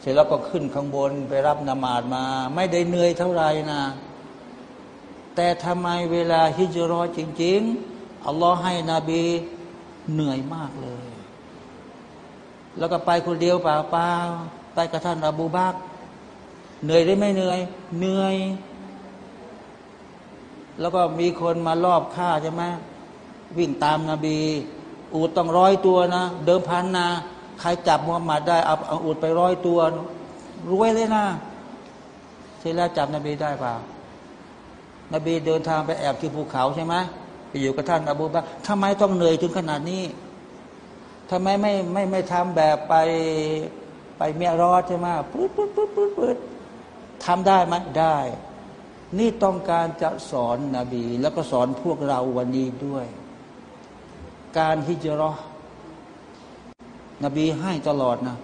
เสร็จแล้วก็ขึ้นข้างบนไปรับนามาดมา ไม่ได้เหนื่อยเท่าไหร่นะ แต่ทำไมเวลาฮิจรอจริง ๆอัลลอฮ์ให้นบีเหนื่อยมากเลย แล้วก็ไปคนเดียวเปล่าเปล่าไปกับท่านอบูบักเหนื่อยได้ไม่เหนื่อย เหนื่อย แล้วก็มีคนมารอบฆ่าใช่ไหมวิ่งตามนาบี อูดต้องร้อยตัวนะ เดิมพันนะใครจับมุฮัมมัดได้เอาเอาอูดไปร้อยตัว รวยเลยนะเสร็จแล้วจับนบีได้เปล่านบีเดินทางไปแอบที่ภูเขาใช่ไหมไปอยู่กับท่านอบูบักทำไมต้องเหนื่อยถึงขนาดนี้ ทำไมไม่ไม่ไม่ทำแบบไปไปเมียรอดใช่ไหมปุ๊บปุ๊บปุ๊บปุ๊บปุ๊บทำได้ไหมได้ นี่ต้องการจะสอนนบี แล้วก็สอนพวกเราวันนี้ด้วย การฮิจรอนบีให้ตลอดนะ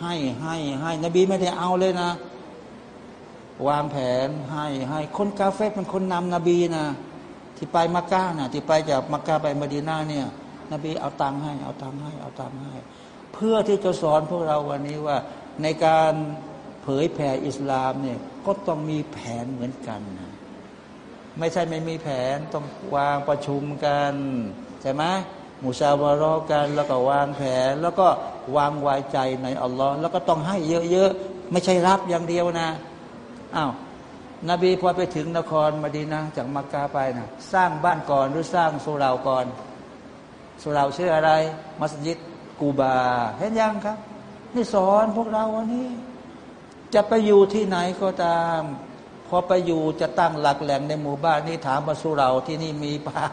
ให้ให้ให้นบีไม่ได้เอาเลยนะ วางแผนให้ให้คนกาเฟ่เป็นคนนำนบีนะที่ไปมักกะนะที่ไปจากมักกะไปมดีนาเนี่ย นบีเอาตังค์ให้ เอาตังค์ให้ เอาตังค์ให้ เพื่อที่จะสอนพวกเราวันนี้ว่าในการเผยแผ่อิสลามเนี่ยก็ต้องมีแผนเหมือนกันนะไม่ใช่ไม่มีแผนต้องวางประชุมกันใช่ไหมมุชาวารอกันแล้วก็วางแผน แล้วก็วางไว้ใจในอัลลอฮ์แล้วก็ต้องให้เยอะๆไม่ใช่รับอย่างเดียวนะอ้าวนบีพอไปถึงนครมาดีนะจากมักกะไปนะสร้างบ้านก่อนหรือสร้างสุราก่อน สุราชื่ออะไร มัสยิดกูบา เห็นยังครับ นี่สอนพวกเราวันนี้ จะไปอยู่ที่ไหนก็ตาม พอไปอยู่จะตั้งหลักแหล่งในหมู่บ้านนี่ถามมาสุราที่นี่มีเปล่า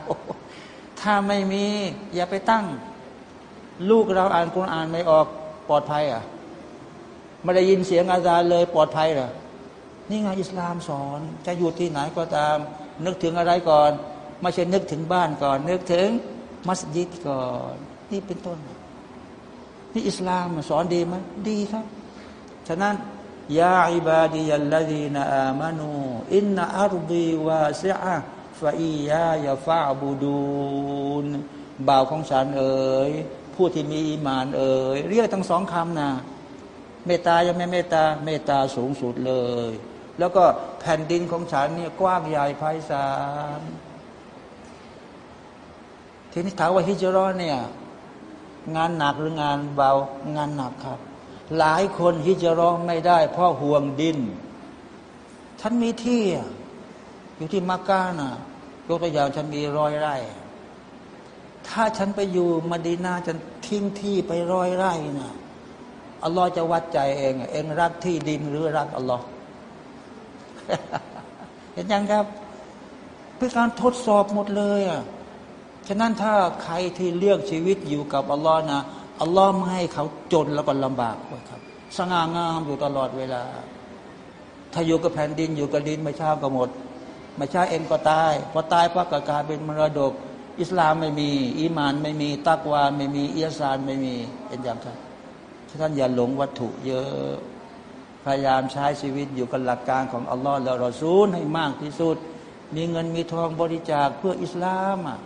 ถ้าไม่มี อย่าไปตั้ง ลูกเราอ่านกุณอ่านไม่ออกปลอดภัยอะไม่ได้ยินเสียงอาจารย์เลยปลอดภัยเหรอนี่ไงอิสลามสอนจะอยู่ที่ไหนก็ตาม นึกถึงอะไรก่อน ไม่ใช่นึกถึงบ้านก่อน นึกถึง มัสยิดก่อนนี่เป็นต้น นี่อิสลามสอนดีไหมดีครับ ฉะนั้นยาอิบาดียัลลดีนอามานูอินนอัรดีวาซิอะฟาอียายาฟาบูดูนบ่าวของฉันเอ๋ยผู้ที่มีอีมานเอ๋ยเรียกทั้งสองคำนะเมตตายังไม่เมตตาเมตตาสูงสุดเลย แล้วก็แผ่นดินของฉันเนี่ยกว้างใหญ่ไพศาล ทีนี้ถามว่าฮิจรอเนี่ยงานหนักหรืองานเบางานหนักครับ หลายคนฮิจรอไม่ได้เพราะห่วงดินฉันมีที่อยู่ที่มักกะนะยกตัวอย่างฉันมีร้อยไร่ ถ้าฉันไปอยู่มาดีนาฉันทิ้งที่ไปร้อยไร่นะอัลลอฮ์จะวัดใจเอง เองรักที่ดินหรือรักอัลลอฮ์เห็นยังครับเพื่อการทดสอบหมดเลยอะ ฉะนั้นถ้าใครที่เลือกชีวิตอยู่กับอัลลอฮ์นะอัลลอฮ์ไม่ให้เขาจนแล้วก็ลำบากด้วยครับสง่างามอยู่ตลอดเวลา ถ้าอยู่กับแผ่นดินอยู่กับดินไม่ช้าก็หมด ไม่ช้าเองก็ตายพอตายพระกกาเป็นมรดก อิสลามไม่มี อีมานไม่มีตักวาไม่มีเอียสานไม่มีเป็นอย่างไรท่านอย่าหลงวัตถุเยอะ พยายามใช้ชีวิตอยู่กับหลักการของอัลลอฮ์และรอซูลให้มากที่สุด มีเงินมีทองบริจาคเพื่ออิสลามอะ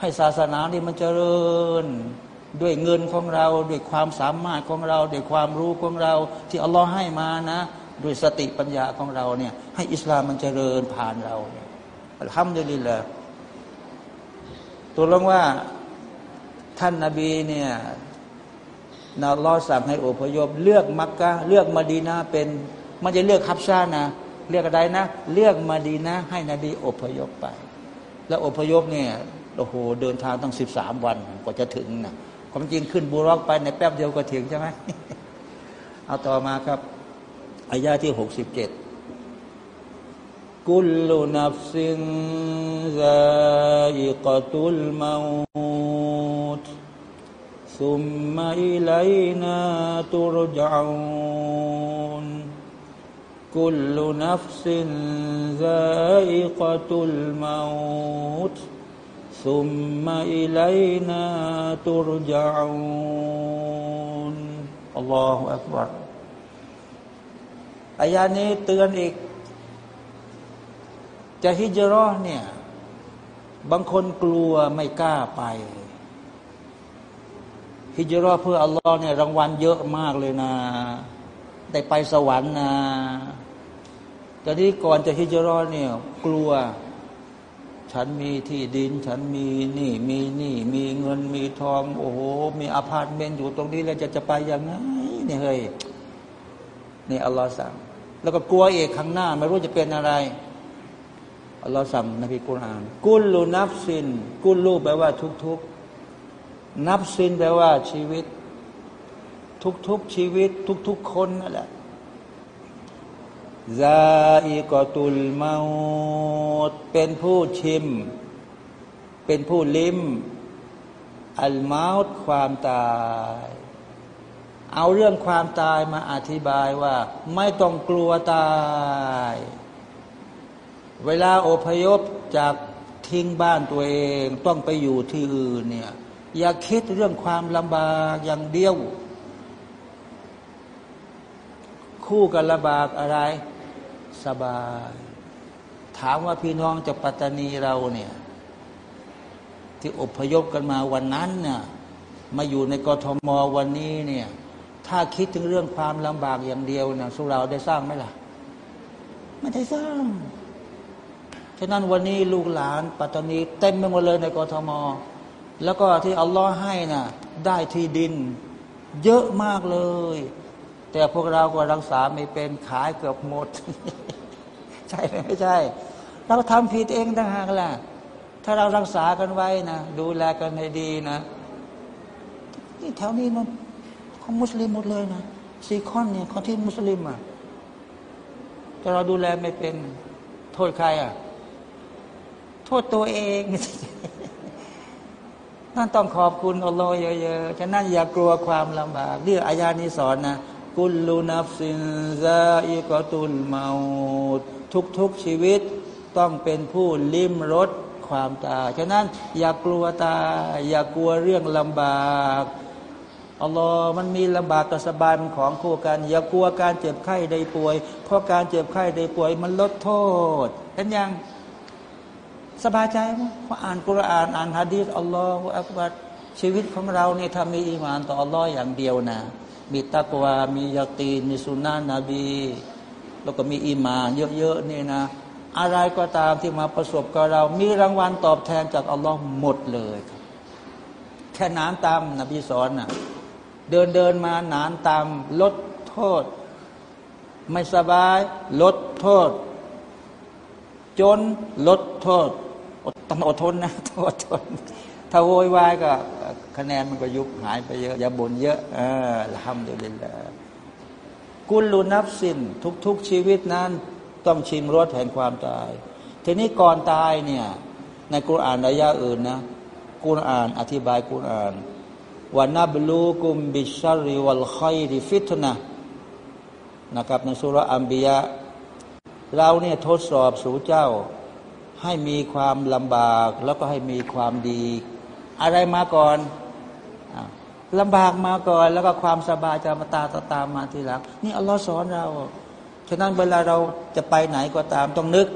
ให้ศาสนานี่มันเจริญ ด้วยเงินของเรา ด้วยความสามารถของเรา ด้วยความรู้ของเรา ที่อัลลอฮ์ให้มานะ ด้วยสติปัญญาของเราเนี่ย ให้อิสลามมันเจริญผ่านเราเนี่ยทำด้วยลิละตัวลงว่าท่านนาบีเนี่ยนาลอสั่งให้อพยพ เลือกมักกะเลือกมาดีนาเป็นมันจะเลือกคับชานะ เลือกอะไรนะ เลือกมาดีนาให้นบีอพยพไป แล้วอพยพเนี่ย โอ้โหเดินทางตั้งสิบสามวันกว่าจะถึงนะความจริงขึ้นบูรอกไปในแป๊บเดียวก็ถึงใช่ไหมเอาต่อมาครับอายาที่หกสิบเจ็ดكل نفس ذائقة الموت ثم إلينا ترجعون كل نفس ذائقة الموت ثم إلينا ترجعون الله أكبر อายานี้เตือนอีก จะฮิจรอเนี่ย บางคนกลัวไม่กล้าไปฮิจรอเพื่ออัลลอฮ์เนี่ยรางวัลเยอะมากเลยนะ ได้ไปสวรรค์นะแต่ที่ก่อนจะฮิจรอเนี่ย กลัว ฉันมีที่ดิน ฉันมีนี่มีนี่ มีเงินมีทอง โอ้โห มีอพาร์ตเมนต์อยู่ตรงนี้แล้วจะจะไปยังไงนี่เฮ้ยนี่อัลลอฮ์สั่ง แล้วก็กลัวเอกข้างหน้า ไม่รู้จะเป็นอะไรอัลลอฮ์สั่งในพิกุรอาน كل نفس كل แปลว่าทุกๆ نفس แปลว่าชีวิต ทุกๆชีวิต ทุกๆคนนั่นแหละ ذائقة الموت เป็นผู้ชิม เป็นผู้ลิ้ม อัลมาดความตาย เอาเรื่องความตายมาอธิบายว่า ไม่ต้องกลัวตาย เวลาอพยพจากทิ้งบ้านตัวเอง ต้องไปอยู่ที่อื่นเนี่ย อย่าคิดเรื่องความลำบากอย่างเดียว คู่กันลำบากอะไร สบาย ถามว่าพี่น้องจากปัตตานีเราเนี่ย ที่อพยพกันมาวันนั้นเนี่ยมาอยู่ในกทมวันนี้เนี่ย ถ้าคิดถึงเรื่องความลำบากอย่างเดียวเนี่ยสุเราได้สร้างไหมล่ะ ไม่ได้สร้าง ฉะนั้นวันนี้ลูกหลาน ปัตตานีเต็มไปหมดเลยในกทม แล้วก็ที่อัลลอฮ์ให้นะ่ะได้ที่ดิน เยอะมากเลย แต่พวกเราก็รักษาไม่เป็นขายเกือบหมด ใช่ไหมไม่ใช่ เราทำผิดเองต่างหากแหละถ้าเรารักษากันไว้นะดูแลกันให้ดีนะนี่แถวนี้มันของมุสลิมหมดเลยนะซีคอนเนี่ยของที่มุสลิมอะแต่เราดูแลไม่เป็นโทษใครอะ โทษตัวเองนั่นต้องขอบคุณอัลลอฮ์เยอะๆ ฉะนั้นอย่ากลัวความลำบากเรื่องอายานี้สอนนะ كل نفس ذائقة الموت ทุกทุกชีวิตต้องเป็นผู้ลิ้มรสความตาย ฉะนั้นอย่ากลัวตาย อย่ากลัวเรื่องลำบากอัลลอฮ์มันมีลำบากกับสบายมันของคู่กัน อย่ากลัวการเจ็บไข้ได้ป่วย เพราะการเจ็บไข้ได้ป่วยมันลดโทษเห็นยังสบายใจไหมพออ่านกุรอานอ่านฮะดีษอัลลอฮฺอักบัดชีวิตของเราเนี่ยถ้ามีอีมานต่ออัลลอฮ์อย่างเดียวนะ มีตักวา มียาตีน มีสุนนะนบี แล้วก็มีอีมานเยอะๆนี่นะ อะไรก็ตามที่มาประสบกับเรา มีรางวัลตอบแทนจากอัลลอฮ์หมดเลยครับแค่น้ำตามนบีสอนนะเดินเดินมาหนานตามลดโทษ ไม่สบาย ลดโทษ จนลดโทษอดต้องอดทนนะต้องอดทนถ้าโวยวายก็ คะแนนมันก็ยุบหายไปเยอะ อย่าบ่นเยอะเออทำเดี๋ยวเลยกุลลุนับสินทุก ๆ ชีวิตนั้น ต้องชิมรสแห่งความตาย ทีนี้ก่อนตายเนี่ยในกุรอานระยะอื่นนะกุรอานอธิบายกุรอานวานับลูกุมบิชาริวัลคอยริฟิตนะนะครับในสุรอัมบียะเราเนี่ยทดสอบสู่เจ้าให้มีความลำบากแล้วก็ให้มีความดี อะไรมาก่อนลำบากมาก่อน แล้วก็ความสบายจะมาตาตามมาทีหลังนี่อัลลอฮ์สอนเรา ฉะนั้นเวลาเราจะไปไหนก็ตามต้องนึก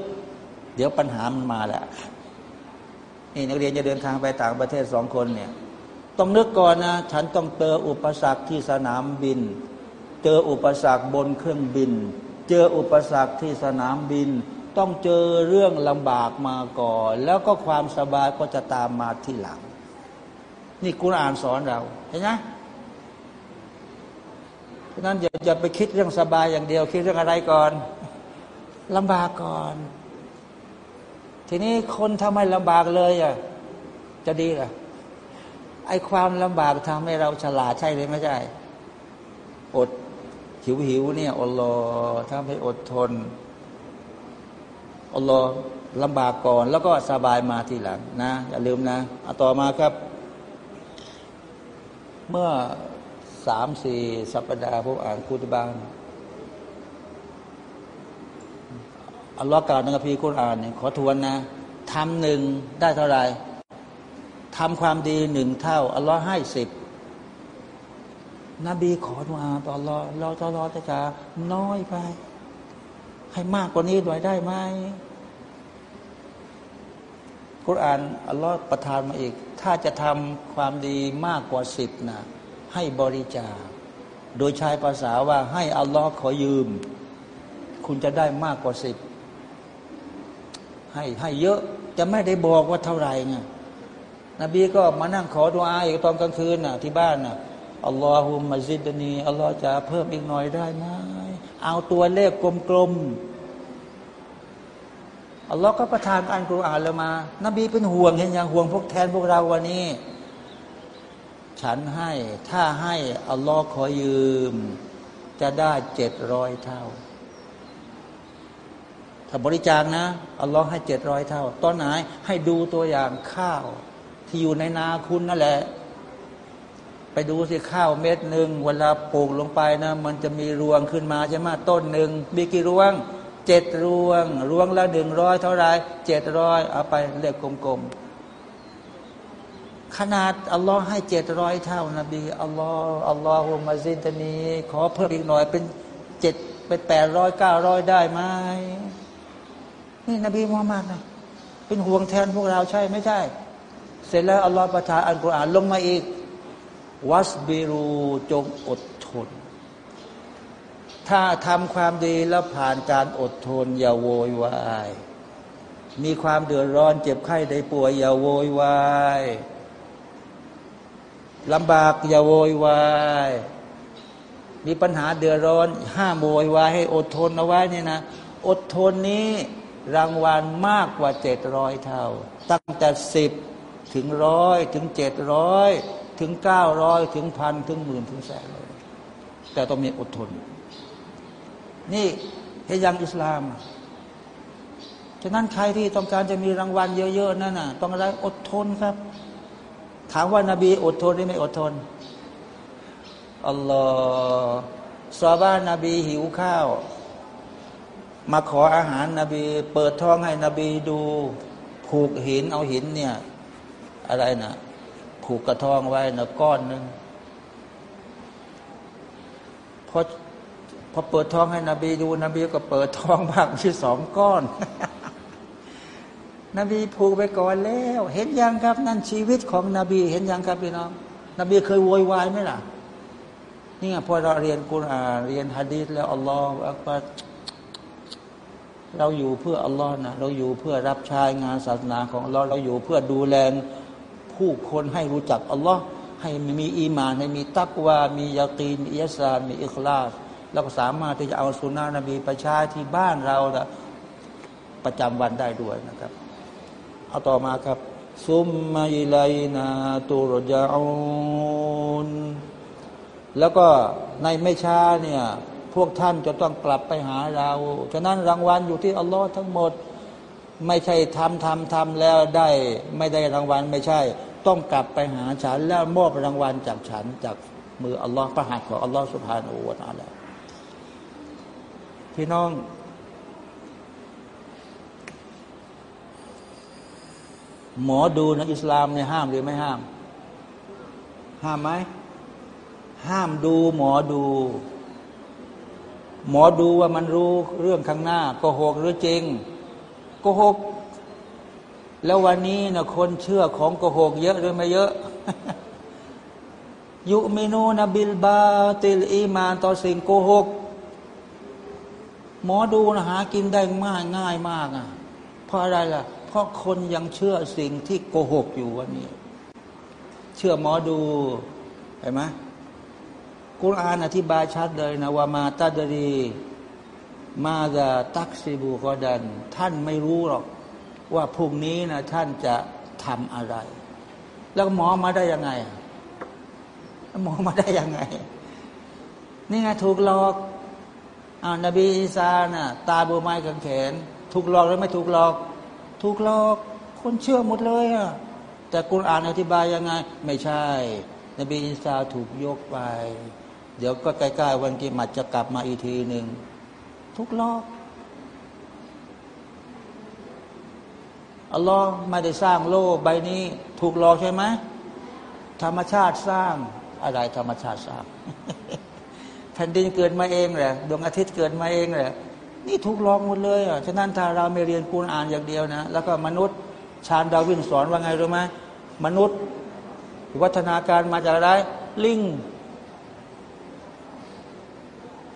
เดี๋ยวปัญหามันมาแหละนี่นักเรียนจะเดินทางไปต่างประเทศสองคนเนี่ยต้องนึกก่อนนะ ฉันต้องเจออุปสรรคที่สนามบิน เจออุปสรรคบนเครื่องบิน เจออุปสรรคที่สนามบิน ต้องเจอเรื่องลำบากมาก่อน แล้วก็ความสบายก็จะตามมาที่หลัง นี่กุณอ่านสอนเราเห็นไหมฉะนั้นอย่าอย่าไปคิดเรื่องสบายอย่างเดียว คิดเรื่องอะไรก่อนลำบากก่อน ทีนี้คนทำให้ลำบากเลยอะจะดีเหรอไอ้ความลำบากทำให้เราฉลาดใช่หรือไม่ใช่อดหิวหิวเนี่ยอัลลอฮ์ทำให้อดทนอัลลอฮ์ลำบากก่อน แล้วก็สบายมาทีหลังนะ อย่าลืมนะเอาต่อมาครับ เมื่อสามสี่สัปดาห์พวกอ่านคุตบานอัลลอฮ์กล่าวในคัมภีร์คุรอานเนี่ยขอทวนนะทำหนึ่งได้เท่าไหร่ทำความดีหนึ่งเท่า อัลลอฮ์ให้สิบนบีขอดุอาต่ออัลลอเราตลอดจะน้อยไป ให้มากกว่านี้หน่อยได้ไหม กุรอานอัลลอฮ์ประทานมาอีก ถ้าจะทำความดีมากกว่าสิบนะให้บริจาค โดยใช้ภาษาว่าให้อัลลอฮ์ขอยืม คุณจะได้มากกว่าสิบให้ให้เยอะจะไม่ได้บอกว่าเท่าไหร่ไงนบีก็มานั่งขอดุอาอีกตอนกลางคืนน่ะที่บ้านน่ะอัลลอฮุมะซิดนีอัลลอฮ์จะเพิ่มอีกหน่อยได้ไหมเอาตัวเลขกลมๆ อัลลอฮ์ก็ประทานอันกุรอานเรามา นบีเป็นห่วงเห็นอย่างห่วงพวกแทนพวกเราวันนี้ ฉันให้ถ้าให้อัลลอฮ์ขอยืม จะได้เจ็ดร้อยเท่า ถ้าบริจาคนะอัลลอฮ์ให้เจ็ดร้อยเท่า ตอนไหนให้ดูตัวอย่างข้าว ที่อยู่ในนาคุณนั่นแหละ ไปดูสิข้าวเม็ดหนึ่งเวลาปลูกลงไปนะ มันจะมีรวงขึ้นมาใช่ไหมต้นหนึ่งมีกี่รวง เจ็ดรวง รวงละหนึ่งร้อยเท่าไรเจ็ดร้อยเอาไปเรียกกลมๆ ขนาดอัลลอฮ์ให้เจ็ดร้อยเท่านะบีอัลลอฮ์อัลลอฮฺมาซินตานีขอเพิ่มอีกหน่อยเป็นเจ็ดเป็นแปดร้อยเก้าร้อยได้ไหมนี่นบีมุฮัมมัดนะเป็นห่วงแทนพวกเราใช่ไม่ใช่ เสร็จแล้วอัลลอฮฺประทานอัลกุรอานลงมาอีก วัสบิรูจงอด ถ้าทำความดีแล้วผ่านการอดทนอย่าโวยวายมีความเดือดร้อนเจ็บไข้ได้ป่วยอย่าโวยวายลำบากอย่าโวยวายมีปัญหาเดือดร้อน ห้ามโวยวายให้อดทนเอาไว้นี่นะ อดทนนี้รางวัลมากกว่าเจ็ดร้อยเท่า ตั้งแต่สิบถึงร้อยถึงเจ็ดร้อยถึงเก้าร้อยถึงพันถึงหมื่นถึงแสนเลยแต่ต้องมีอดทน นี่เฮยังอิสลามฉะนั้นใครที่ต้องการจะมีรางวัลเยอะๆนั่นน่ะ ต้องอะไรอดทนครับ ถามว่านาบีอดทนหรือไม่อดทนอัลลอฮ์ซอบ้านนบีหิวข้าว มาขออาหารนบี เปิดท้องให้นบีดูผูกหินเอาหินเนี่ย อะไรนะผูกกระท้องไว้นะก้อนหนึ่งพอ พอเปิดท้องให้นบีดูนบีก็เปิดท้องบางที่สองก้อน นบีผูกไปก่อนแล้ว เห็นยังครับ นั่นชีวิตของนบีเห็นยังครับพี่น้อง นบีเคยโวยวายไหมล่ะนี่ไงพอเราเรียนกุรอานเรียนฮะดีษแล้วอัลลอฮฺอักบัรเราอยู่เพื่ออัลลอฮ์นะเราอยู่เพื่อรับใช้งานศาสนาของอัลลอฮ์เราอยู่เพื่อดูแลผู้คนให้รู้จักอัลลอฮ์ให้มีอีมานให้มีตักวา มียากีนมีอิสามีอิคลาส เราก็สามารถที่จะเอาสุนนะนบีประชาที่บ้านเราประจำวันได้ด้วยนะครับ เอาต่อมาครับ ซุมมาอิไลนาตุรจาอุนแล้วก็ในไม่ช้าเนี่ยพวกท่านจะต้องกลับไปหาเรา ฉะนั้นรางวัลอยู่ที่อัลลอฮ์ทั้งหมด ไม่ใช่ทำทำทำแล้วได้ ไม่ได้รางวัลไม่ใช่ ต้องกลับไปหาฉันแล้วมอบรางวัลจากฉันจากมืออัลลอฮ์ประหัตของอัลลอฮ์สุภาโนวตาแล้ว พี่น้อง หมอดูในอิสลามเนี่ยห้ามหรือไม่ห้าม ห้ามไหม ห้ามดูหมอดู หมอดูว่ามันรู้เรื่องข้างหน้าโกหกหรือจริงโกหก แล้ววันนี้นะคนเชื่อของโกหกเยอะหรือไม่เยอะيؤمنون بالباطل อีมานต่อสิ่งโกหก หมอดูนะหากินได้ง่ายง่ายมากอะ เพราะอะไรล่ะ เพราะคนยังเชื่อสิ่งที่โกหกอยู่วันนี้ เชื่อหมอดูเห็นไหมกุรอานอธิบายชัดเลยนะว่าما تدريมาจะตักซิบูกอดัน ท่านไม่รู้หรอก ว่าพรุ่งนี้นะท่านจะทำอะไร แล้วหมอมาได้ยังไงหมอมาได้ยังไง นี่ไงถูกหลอก อ่านบีอีสาน่ะตาบูไม้กังแขน ถูกหลอกหรือไม่ถูกหลอก ถูกหลอก คนเชื่อหมดเลยอะแต่กุรอานอธิบายยังไง ไม่ใช่ นบีอีสาถูกยกไป เดี๋ยวก็ใกล้ๆวันกิมัดจะกลับมาอีกทีหนึ่งทุกลอกอัลลอฮ์ไม่ได้สร้างโลกใบนี้ ถูกหลอกใช่ไหมธรรมชาติสร้างอะไรธรรมชาติสร้าง ผ่นดินเกิดมาเองแหละดวงอาทิตย์เกิดมาเองแหละนี่ถูกลอกหมดเลยอะฉะนั้นถ้าเราไม่เรียนกุณอ่านอย่างเดียวนะ แล้วก็มนุษย์ชาญดาวินสอนว่าไงรู้ไหมมนุษย์วัฒนาการมาจากอะไรลิง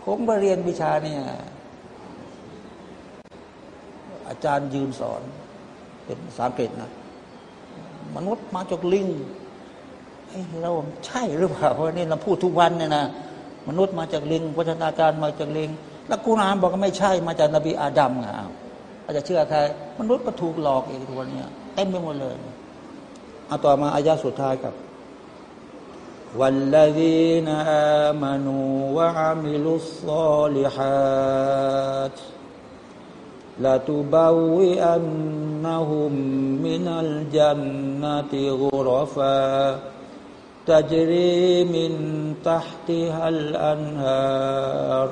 ผมไปเรียนวิชาเนี่ยอาจารย์ยืนสอน เป็นภาษาอังกฤษนะ มนุษย์มาจากลิงเราใช่หรือเปล่าเพราะนี่เราพูดทุกวันเนี่ยนะ มนุษย์มาจากลิงพัฒนาการมาจากลิง แล้วกุรอานบอกว่าไม่ใช่ มาจากนบีอาดัมอ่ะอาจจะเชื่อใครมนุษย์ก็ถูกหลอกเองทุกวันนี้เต็มไปหมดเลยเอาต่อมาอายาสุดท้ายครับ والذين آمنوا وعملوا الصالحات لتبوئنهم من الجنة غرفا تجري من تحتها الأنهار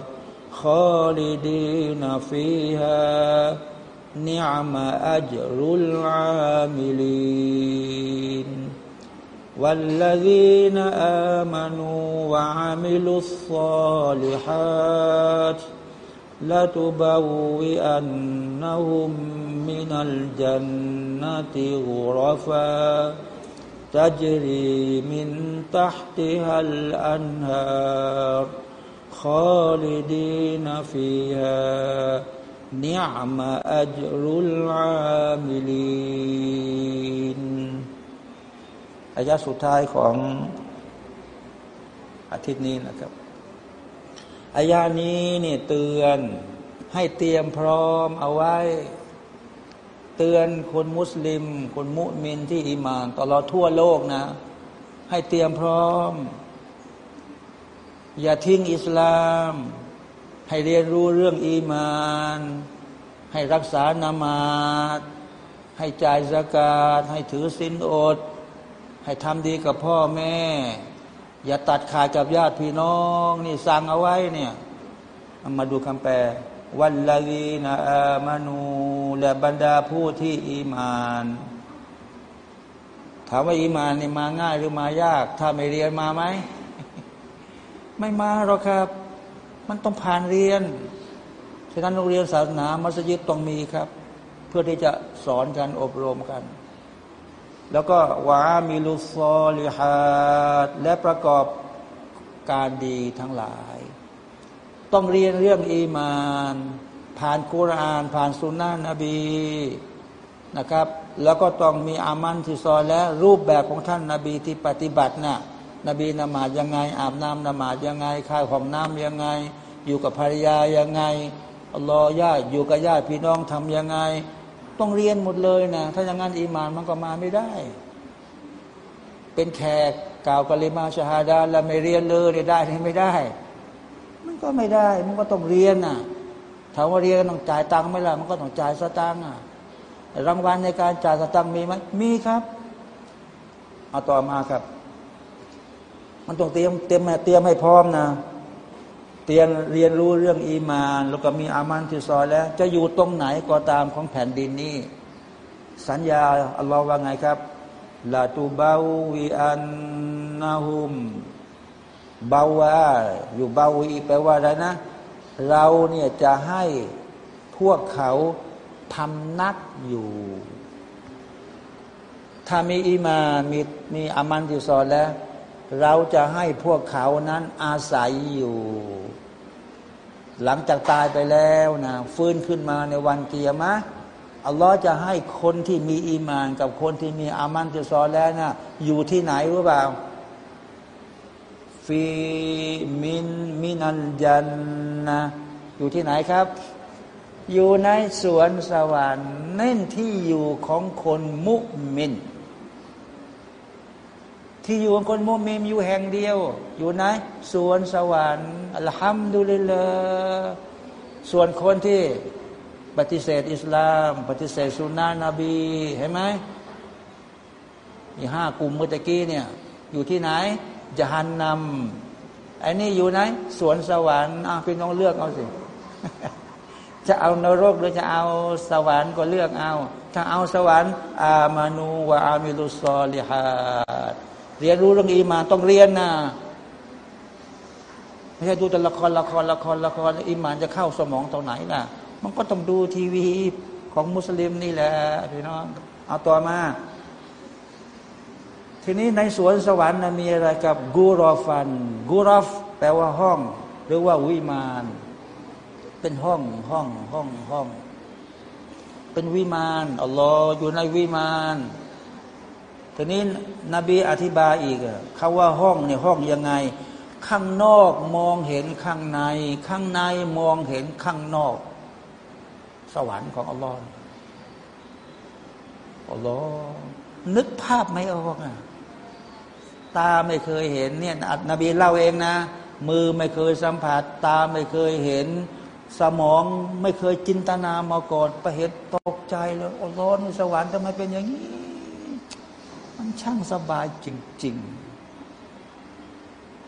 خالدين فيها. نعم أجر العاملين. والذين آمنوا وعملوا الصالحات لتبوئنهم من الجنة غرفا. تجري من تحتها الأنهار خالدين فيها نعم أجر العاملين อายะสุดท้ายของอาทิตย์นี้นะครับอายานี้เนี่ยเตือนให้เตรียมพร้อมเอาไว้ เตือนคนมุสลิม คนมุมินที่อิมานตลอดทั่วโลกนะ ให้เตรียมพร้อม อย่าทิ้งอิสลาม ให้เรียนรู้เรื่องอีมาน ให้รักษานามาตให้จ่ายสกาดให้ถือสินอด ให้ทำดีกับพ่อแม่ อย่าตัดขาดกับญาติพี่น้อง นี่สั่งเอาไว้เนี่ย มาดูคำแปล วันลาวีนะอามานูและบรรดาผู้ที่อีมาน ถามว่าอีมานนี่มาง่ายหรือมายาก ถ้าไม่เรียนมาไหม ไม่มาหรอกครับ มันต้องผ่านเรียนฉะนั้นโรงเรียนศาสนามัสยิดต้องมีครับ เพื่อที่จะสอนกันอบรมกัน แล้วก็วามิลุซอลิฮัดและประกอบการดีทั้งหลาย ต้องเรียนเรื่องอีมาน ผ่านกุราน ผ่านสุนนะนบีนะครับ แล้วก็ต้องมีอามันที่ซอยและรูปแบบของท่านนาบีที่ปฏิบัตินะ่ะนบีนมาดยังไง อาบน้ำนมาดยังไงข้าวของน้ำยังไง อยู่กับภรรยายังไงอัลลอฮ์ญาติอยู่กับญาติพี่น้องทำยังไง ต้องเรียนหมดเลยนะถ้าอย่างนั้นอีมานมันก็มาไม่ได้ เป็นแขกกล่าวกะลิมาชาฮาดาแล้วไม่เรียนเลยได้ไม่ได้ มันก็ไม่ได้ มันก็ต้องเรียนน่ะถามว่าเรียนต้องจ่ายตังค์ไหมล่ะมันก็ต้องจ่ายสตังค์อะรางวัลในการจ่ายสตังค์มีไหมมีครับเอาต่อมาครับ มันต้องเตรียมเตรียมเตรียมให้พร้อมนะเตรียนเรียนรู้เรื่องอีมาน แล้วก็มีอามันที่ซอยแล้ว จะอยู่ตรงไหนก็ตามของแผ่นดินนี้ สัญญาอัลลอฮ์ว่าไงครับลาตูบาวิอันนาหุม บาวาอยู่บาวีแปลว่าอะไรนะ เราเนี่ยจะให้พวกเขาทำนักอยู่ ถ้ามีอีมามีมีอามันที่ซอนแล้ว เราจะให้พวกเขานั้นอาศัยอยู่ หลังจากตายไปแล้วนะฟื้นขึ้นมาในวันเกียรมะอัลลอฮ์จะให้คนที่มีอีมาน กับคนที่มีอามันที่ซอนแล้วนะอยู่ที่ไหนรู้เปล่า ฟีมินมินันจันนะอยู่ที่ไหนครับ อยู่ในสวนสวรรค์เน้นที่อยู่ของคนมุมิน ที่อยู่ของคนมุมินอยู่แห่งเดียว อยู่ไหนสวนสวรรค์อัลฮัมดุลิลลาส่วนคนที่ปฏิเสธอิสลาม ปฏิเสธสุนนะนบีเห็นไหมมีห้ากลุ่มเมื่อกี้เนี่ย อยู่ที่ไหน จะหันนำไอ้นี่อยู่ไหนสวนสวรรค์อะพี่น้องเลือกเอาสิ จะเอานรกหรือจะเอาสวรรค์ก็เลือกเอา ถ้าเอาสวรรค์ อามานูวะอามิลุซอลิฮัดเรียนรู้เรื่องอีมาต้องเรียนนะไม่ใช่ดูแต่ละครละครละครละครอิมานจะเข้าสมองตรงไหนล่ะ มันก็ต้องดูทีวีของมุสลิมนี่แหละพี่น้องเอาตัวมา ทีนี้ในสวนสวรรค์มีอะไรกับกูรอฟันกูรอฟแปลว่าห้อง หรือว่าวิมาน เป็นห้องห้องห้องห้อง เป็นวิมานอัลลอฮ์อยู่ในวิมานทีนี้นบีอธิบายอีกคาว่าห้องเนี่ยห้องยังไง ข้างนอกมองเห็นข้างใน ข้างในมองเห็นข้างนอก สวรรค์ของอัลลอฮ์อัลลอฮ์นึกภาพไม่ออกอะ ตาไม่เคยเห็นเนี่ยนบีเล่าเองนะ มือไม่เคยสัมผัส ตาไม่เคยเห็น สมองไม่เคยจินตนามาก่อนไปเห็นตกใจเลยโอ้ร้อนในสวรรค์ทำไมเป็นอย่างนี้ มันช่างสบายจริง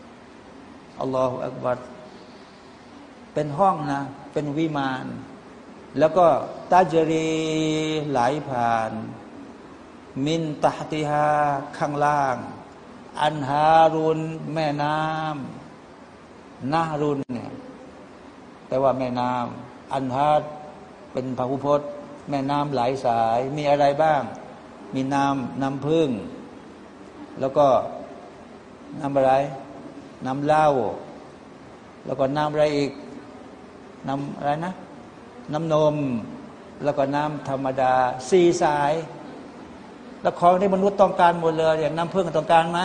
ๆอัลลอฮฺอักบัดเป็นห้องนะ เป็นวิมาน แล้วก็ตาจรีไหลผ่าน มินตาติฮาข้างล่าง อันฮารุนแม่น้ำนารุนเนี่ยแปลว่าแม่น้ำอันฮาเป็นพระพุพจน์ แม่น้ำหลายสาย มีอะไรบ้าง มีน้ำน้ำพึ่ง แล้วก็น้ำอะไร น้ำเหล้าแล้วก็น้ำอะไรอีก น้ำอะไรนะ น้ำนม แล้วก็น้ำธรรมดาสี่สาย แล้วของที่มนุษย์ต้องการหมดเลย อย่างน้ำผึ้งต้องการไหม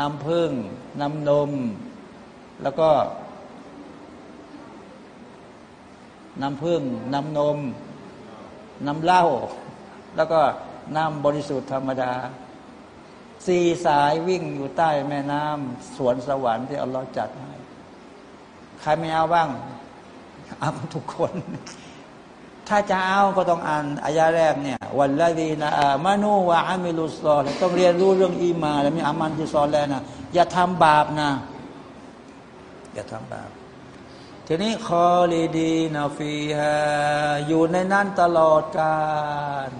น้ำผึ้งน้ำนม แล้วก็น้ำผึ้งน้ำนม น้ำเหล้าแล้วก็น้ำบริสุทธิ์ธรรมดาสี่สายวิ่งอยู่ใต้แม่น้ำสวนสวรรค์ที่อัลลอฮฺจัดให้ ใครไม่เอาบ้าง เอาทุกคน ถ้าจะเอาก็ต้องอ่านอายาแรกเนี่ย วันละดีนะมานูวะอามิลุสซอลต้องเรียนรู้เรื่องอีมาและมีอามันที่ซอลแล้วนะอย่าทำบาปนะ อย่าทำบาปทีนี้คอลีดีนาฟีฮะอยู่ในนั้นตลอดกาล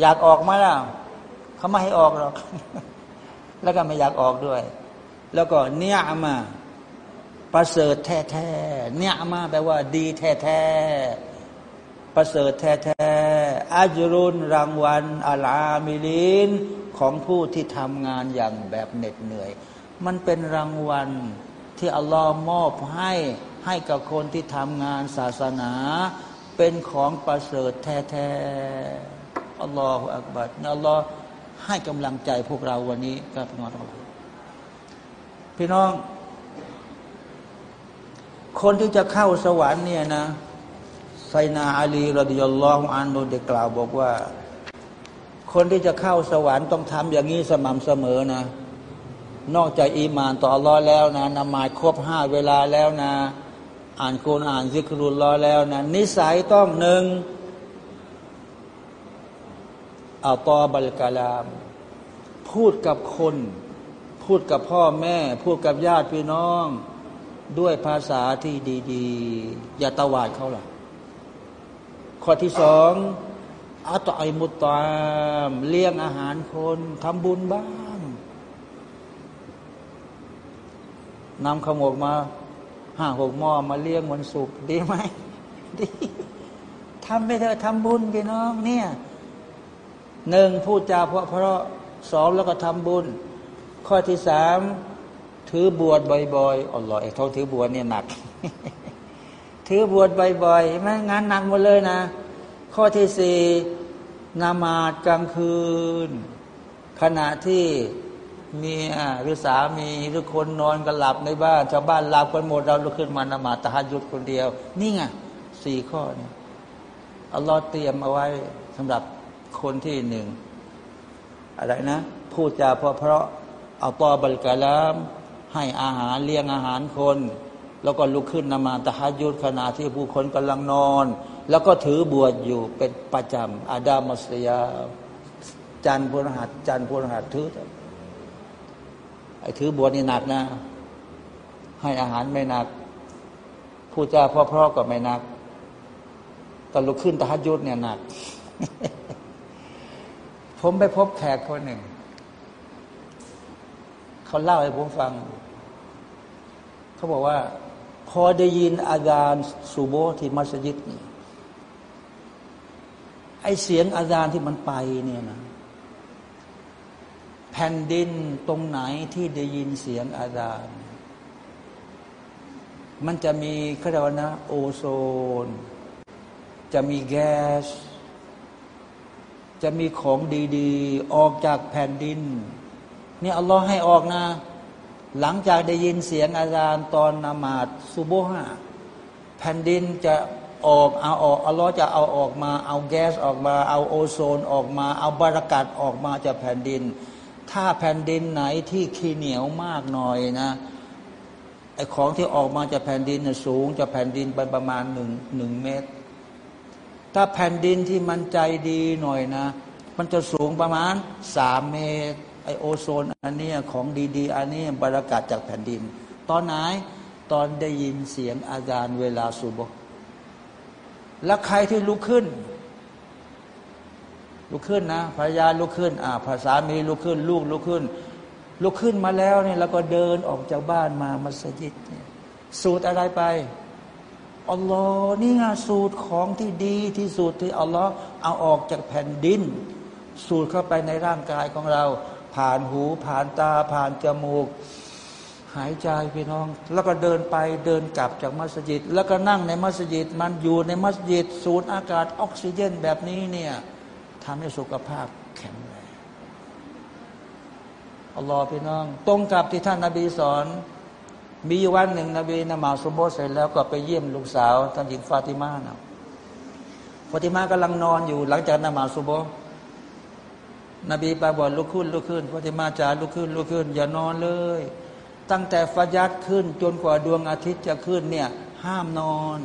อยากออกไหมล่ะเขาไม่ให้ออกหรอก แล้วก็ไม่อยากออกด้วย แล้วก็เนียมาประเสริฐแท้แท้เนียมาแปลว่า ดีแท้แท้ประเสริฐแท้แท้ อาจรุนรางวัลอาลามิลินของผู้ที่ทำงานอย่างแบบเหน็ดเหนื่อย มันเป็นรางวัลที่อัลลอฮ์มอบให้ให้กับคนที่ทำงานศาสนา เป็นของประเสริฐแท้แท้อัลลอฮฺอักบัดอัลลอฮ์ให้กำลังใจพวกเราวันนี้ครับพี่น้องทั้งหลาพี่น้อง คนที่จะเข้าสวรรค์เนี่ยนะ ไซนาอาลีรดิยัลลอฮุอันนุได้กล่าวบอกว่า คนที่จะเข้าสวรรค์ต้องทำอย่างนี้สม่ำเสมอนะ นอกจากอีมานต่ออัลลอฮ์แล้วนะนมายครบห้าเวลาแล้วนะ อ่านกุรอ่านซิกรุลลอแล้วนะ นิสัยต้องหนึ่งอัลตอบัลกาลาม พูดกับคน พูดกับพ่อแม่ พูดกับญาติพี่น้อง ด้วยภาษาที่ดี ๆ อย่าตวาดเขาหรอก ข้อที่สองอัตไอมุตตามเลี้ยงอาหารคนทำบุญบ้างนำขโมกมาห้าหกหม้อมาเลี้ยงวันศุกร์ดีไหมดีทำไปเถอะทำบุญพี่น้องเนี่ยหนึ่งพูดจาเพราะเพราะสองแล้วก็ทำบุญ ข้อที่สามถือบวชบ่อยๆอ๋อเหรอไอ้ท้องถือบวชเนี่ยหนัก ถือบวชบ่อยๆใช่ไหมงานหนักหมดเลยนะ ข้อที่สี่นามาดกลางคืน ขณะที่เมียหรือสามีหรือคนนอนกันหลับในบ้านชาวบ้านหลับกันหมดเราลุกขึ้นมานมาตะฮัยุดคนเดียว นี่ไงสี่ข้อนี้อัลลอฮ์เตรียมเอาไว้สำหรับคนที่หนึ่งอะไรนะ พูดจาเพราะเพราะเอาตอบัลกาลามให้อาหารเลี้ยงอาหารคน แล้วก็ลุกขึ้นนมาตะฮัยุดขณะที่ผู้คนกำลังนอน แล้วก็ถือบวชอยู่เป็นประจำอาดามัสยาจันทร์พลหัสจันทร์พลหัสถือไอ้ถือบวชนี่หนักนะ ให้อาหารไม่หนักพูดจาพราะๆก็ไม่หนักแต่ลุกขึ้นตะฮัยุดเนี่ยหนัก ผมไปพบแขกคนหนึ่งเขาเล่าให้ผมฟัง เขาบอกว่า พอได้ยินอาการสูโบที่มัสยิดนี่ไอเสียงอาจารย์ที่มันไปเนี่ยนะแผ่นดินตรงไหนที่ได้ยินเสียงอาจารย์มันจะมีเขาเรียกว่านะ โอโซน จะมีแก๊ส จะมีของดี ๆ ออกจากแผ่นดิน นี่อัลลอฮ์ให้ออกนะ หลังจากได้ยินเสียงอาจารย์ตอนนมาดซูโบฮาแผ่นดินจะออกเอาออกอัลลอฮ์จะเอาออกมาเอาแก๊สออกมา เอาโอโซนออกมา เอาบารากัดออกมาจากแผ่นดิน ถ้าแผ่นดินไหนที่ขี้เหนียวมากหน่อยนะไอของที่ออกมาจากแผ่นดินนะสูงจากแผ่นดินไปประมาณหนึ่งหนึ่งเมตร ถ้าแผ่นดินที่มันใจดีหน่อยนะ มันจะสูงประมาณสามเมตร ไอโอโซนอันนี้ของดี ๆ อันนี้บรรากาศจากแผ่นดิน ตอนไหนตอนได้ยินเสียงอาจารย์เวลาสุบแล้วใครที่ลุกขึ้น ลุกขึ้นนะภรรยาลุกขึ้นอ่าภาษามีลุกขึ้น ลูกลุกขึ้น ลุกขึ้นมาแล้วเนี่ยแล้วก็เดินออกจากบ้านมามัสยิดเนี่ยสูตรอะไรไปอัลลอฮ์นี่ไงสูตรของที่ดีที่สุดที่อัลลอฮ์เอาออกจากแผ่นดิน สูตรเข้าไปในร่างกายของเรา ผ่านหู ผ่านตา ผ่านจมูก หายใจพี่น้อง แล้วก็เดินไปเดินกลับจากมัสยิด แล้วก็นั่งในมัสยิด มันอยู่ในมัสยิด สูดอากาศออกซิเจนแบบนี้เนี่ยทำให้สุขภาพแข็งแรงอัลลอฮ์พี่น้อง ตรงกับที่ท่านนาบีสอน มีวันหนึ่งนบีนมาสุโบเสร็จแล้วก็ไปเยี่ยมลูกสาวท่านหญิงฟาติมานะฟาติมากำลังนอนอยู่หลังจากนมาสุโบ นบีไปบอกลุกขึ้นลุกขึ้นฟาติมาจาลุกขึ้นลุกขึ้น อย่านอนเลย ตั้งแต่ฟายัดขึ้นจนกว่าดวงอาทิตย์จะขึ้นเนี่ยห้ามนอน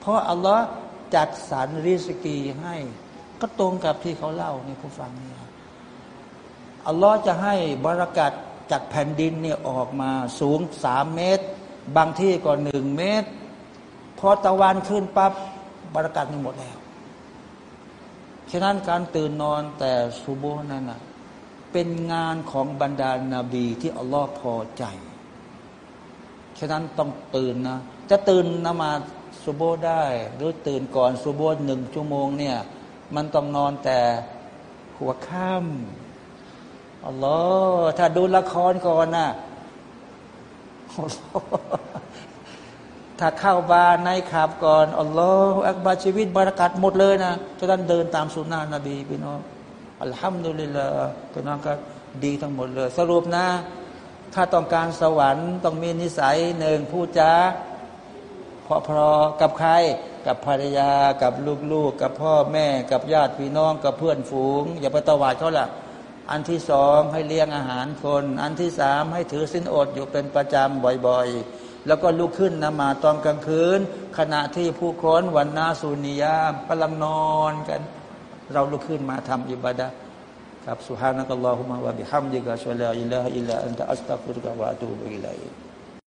เพราะอัลลอฮ์จัดสรรริสกีให้ ก็ตรงกับที่เขาเล่าในผู้ฟังเนี่ยอัลลอฮ์จะให้บรารักัดจากแผ่นดินเนี่ยออกมาสูงสามเมตร บางที่ก็หนึ่งเมตร พอตะวันขึ้นปั๊บบรรยากาศนี่หมดแล้ว ฉะนั้นการตื่นนอนแต่ซูโบนั้นนะเป็นงานของบรรดานาบีที่อัลลอฮ์พอใจ ฉะนั้นต้องตื่นนะ จะตื่นนมาซูโบได้ หรือตื่นก่อนซูโบหนึ่งชั่วโมงเนี่ย มันต้องนอนแต่หัวค่ำอัลลอฮ์ถ้าดูละครก่อนนะอัลลอฮ์ ถ้าเข้าบาร์ในขับก่อนอัลลอฮ์อักบาชีวิตบารักัดหมดเลยนะฉะนั้นเดินตามสุนนะนบีพี่น้องอัลฮัมดุลิลลาห์พี่น้องก็ดีทั้งหมดเลย สรุปนะ ถ้าต้องการสวรรค์ต้องมีนิสัยหนึ่งพูดจาเพราะพอกับใครกับภรรยากับลูกๆ กับพ่อแม่กับญาติพี่น้องกับเพื่อนฝูง อย่าไปตวาดเขาละอันที่สองให้เลี้ยงอาหารคน อันที่สามให้ถือสินอดอยู่เป็นประจำบ่อยๆ แล้วก็ลุกขึ้นนมาตอนกลางคืน ขณะที่ผู้คนวันนาสุนียามกำลังนอนกัน เราลุกขึ้นมาทำอิบาดะครับสุฮานะกัลลอฮุมะวะบิฮัมดิกะชวลาอิลาฮะอิลลาอันตะอัสตัฟุรกะวะตูบอิลัย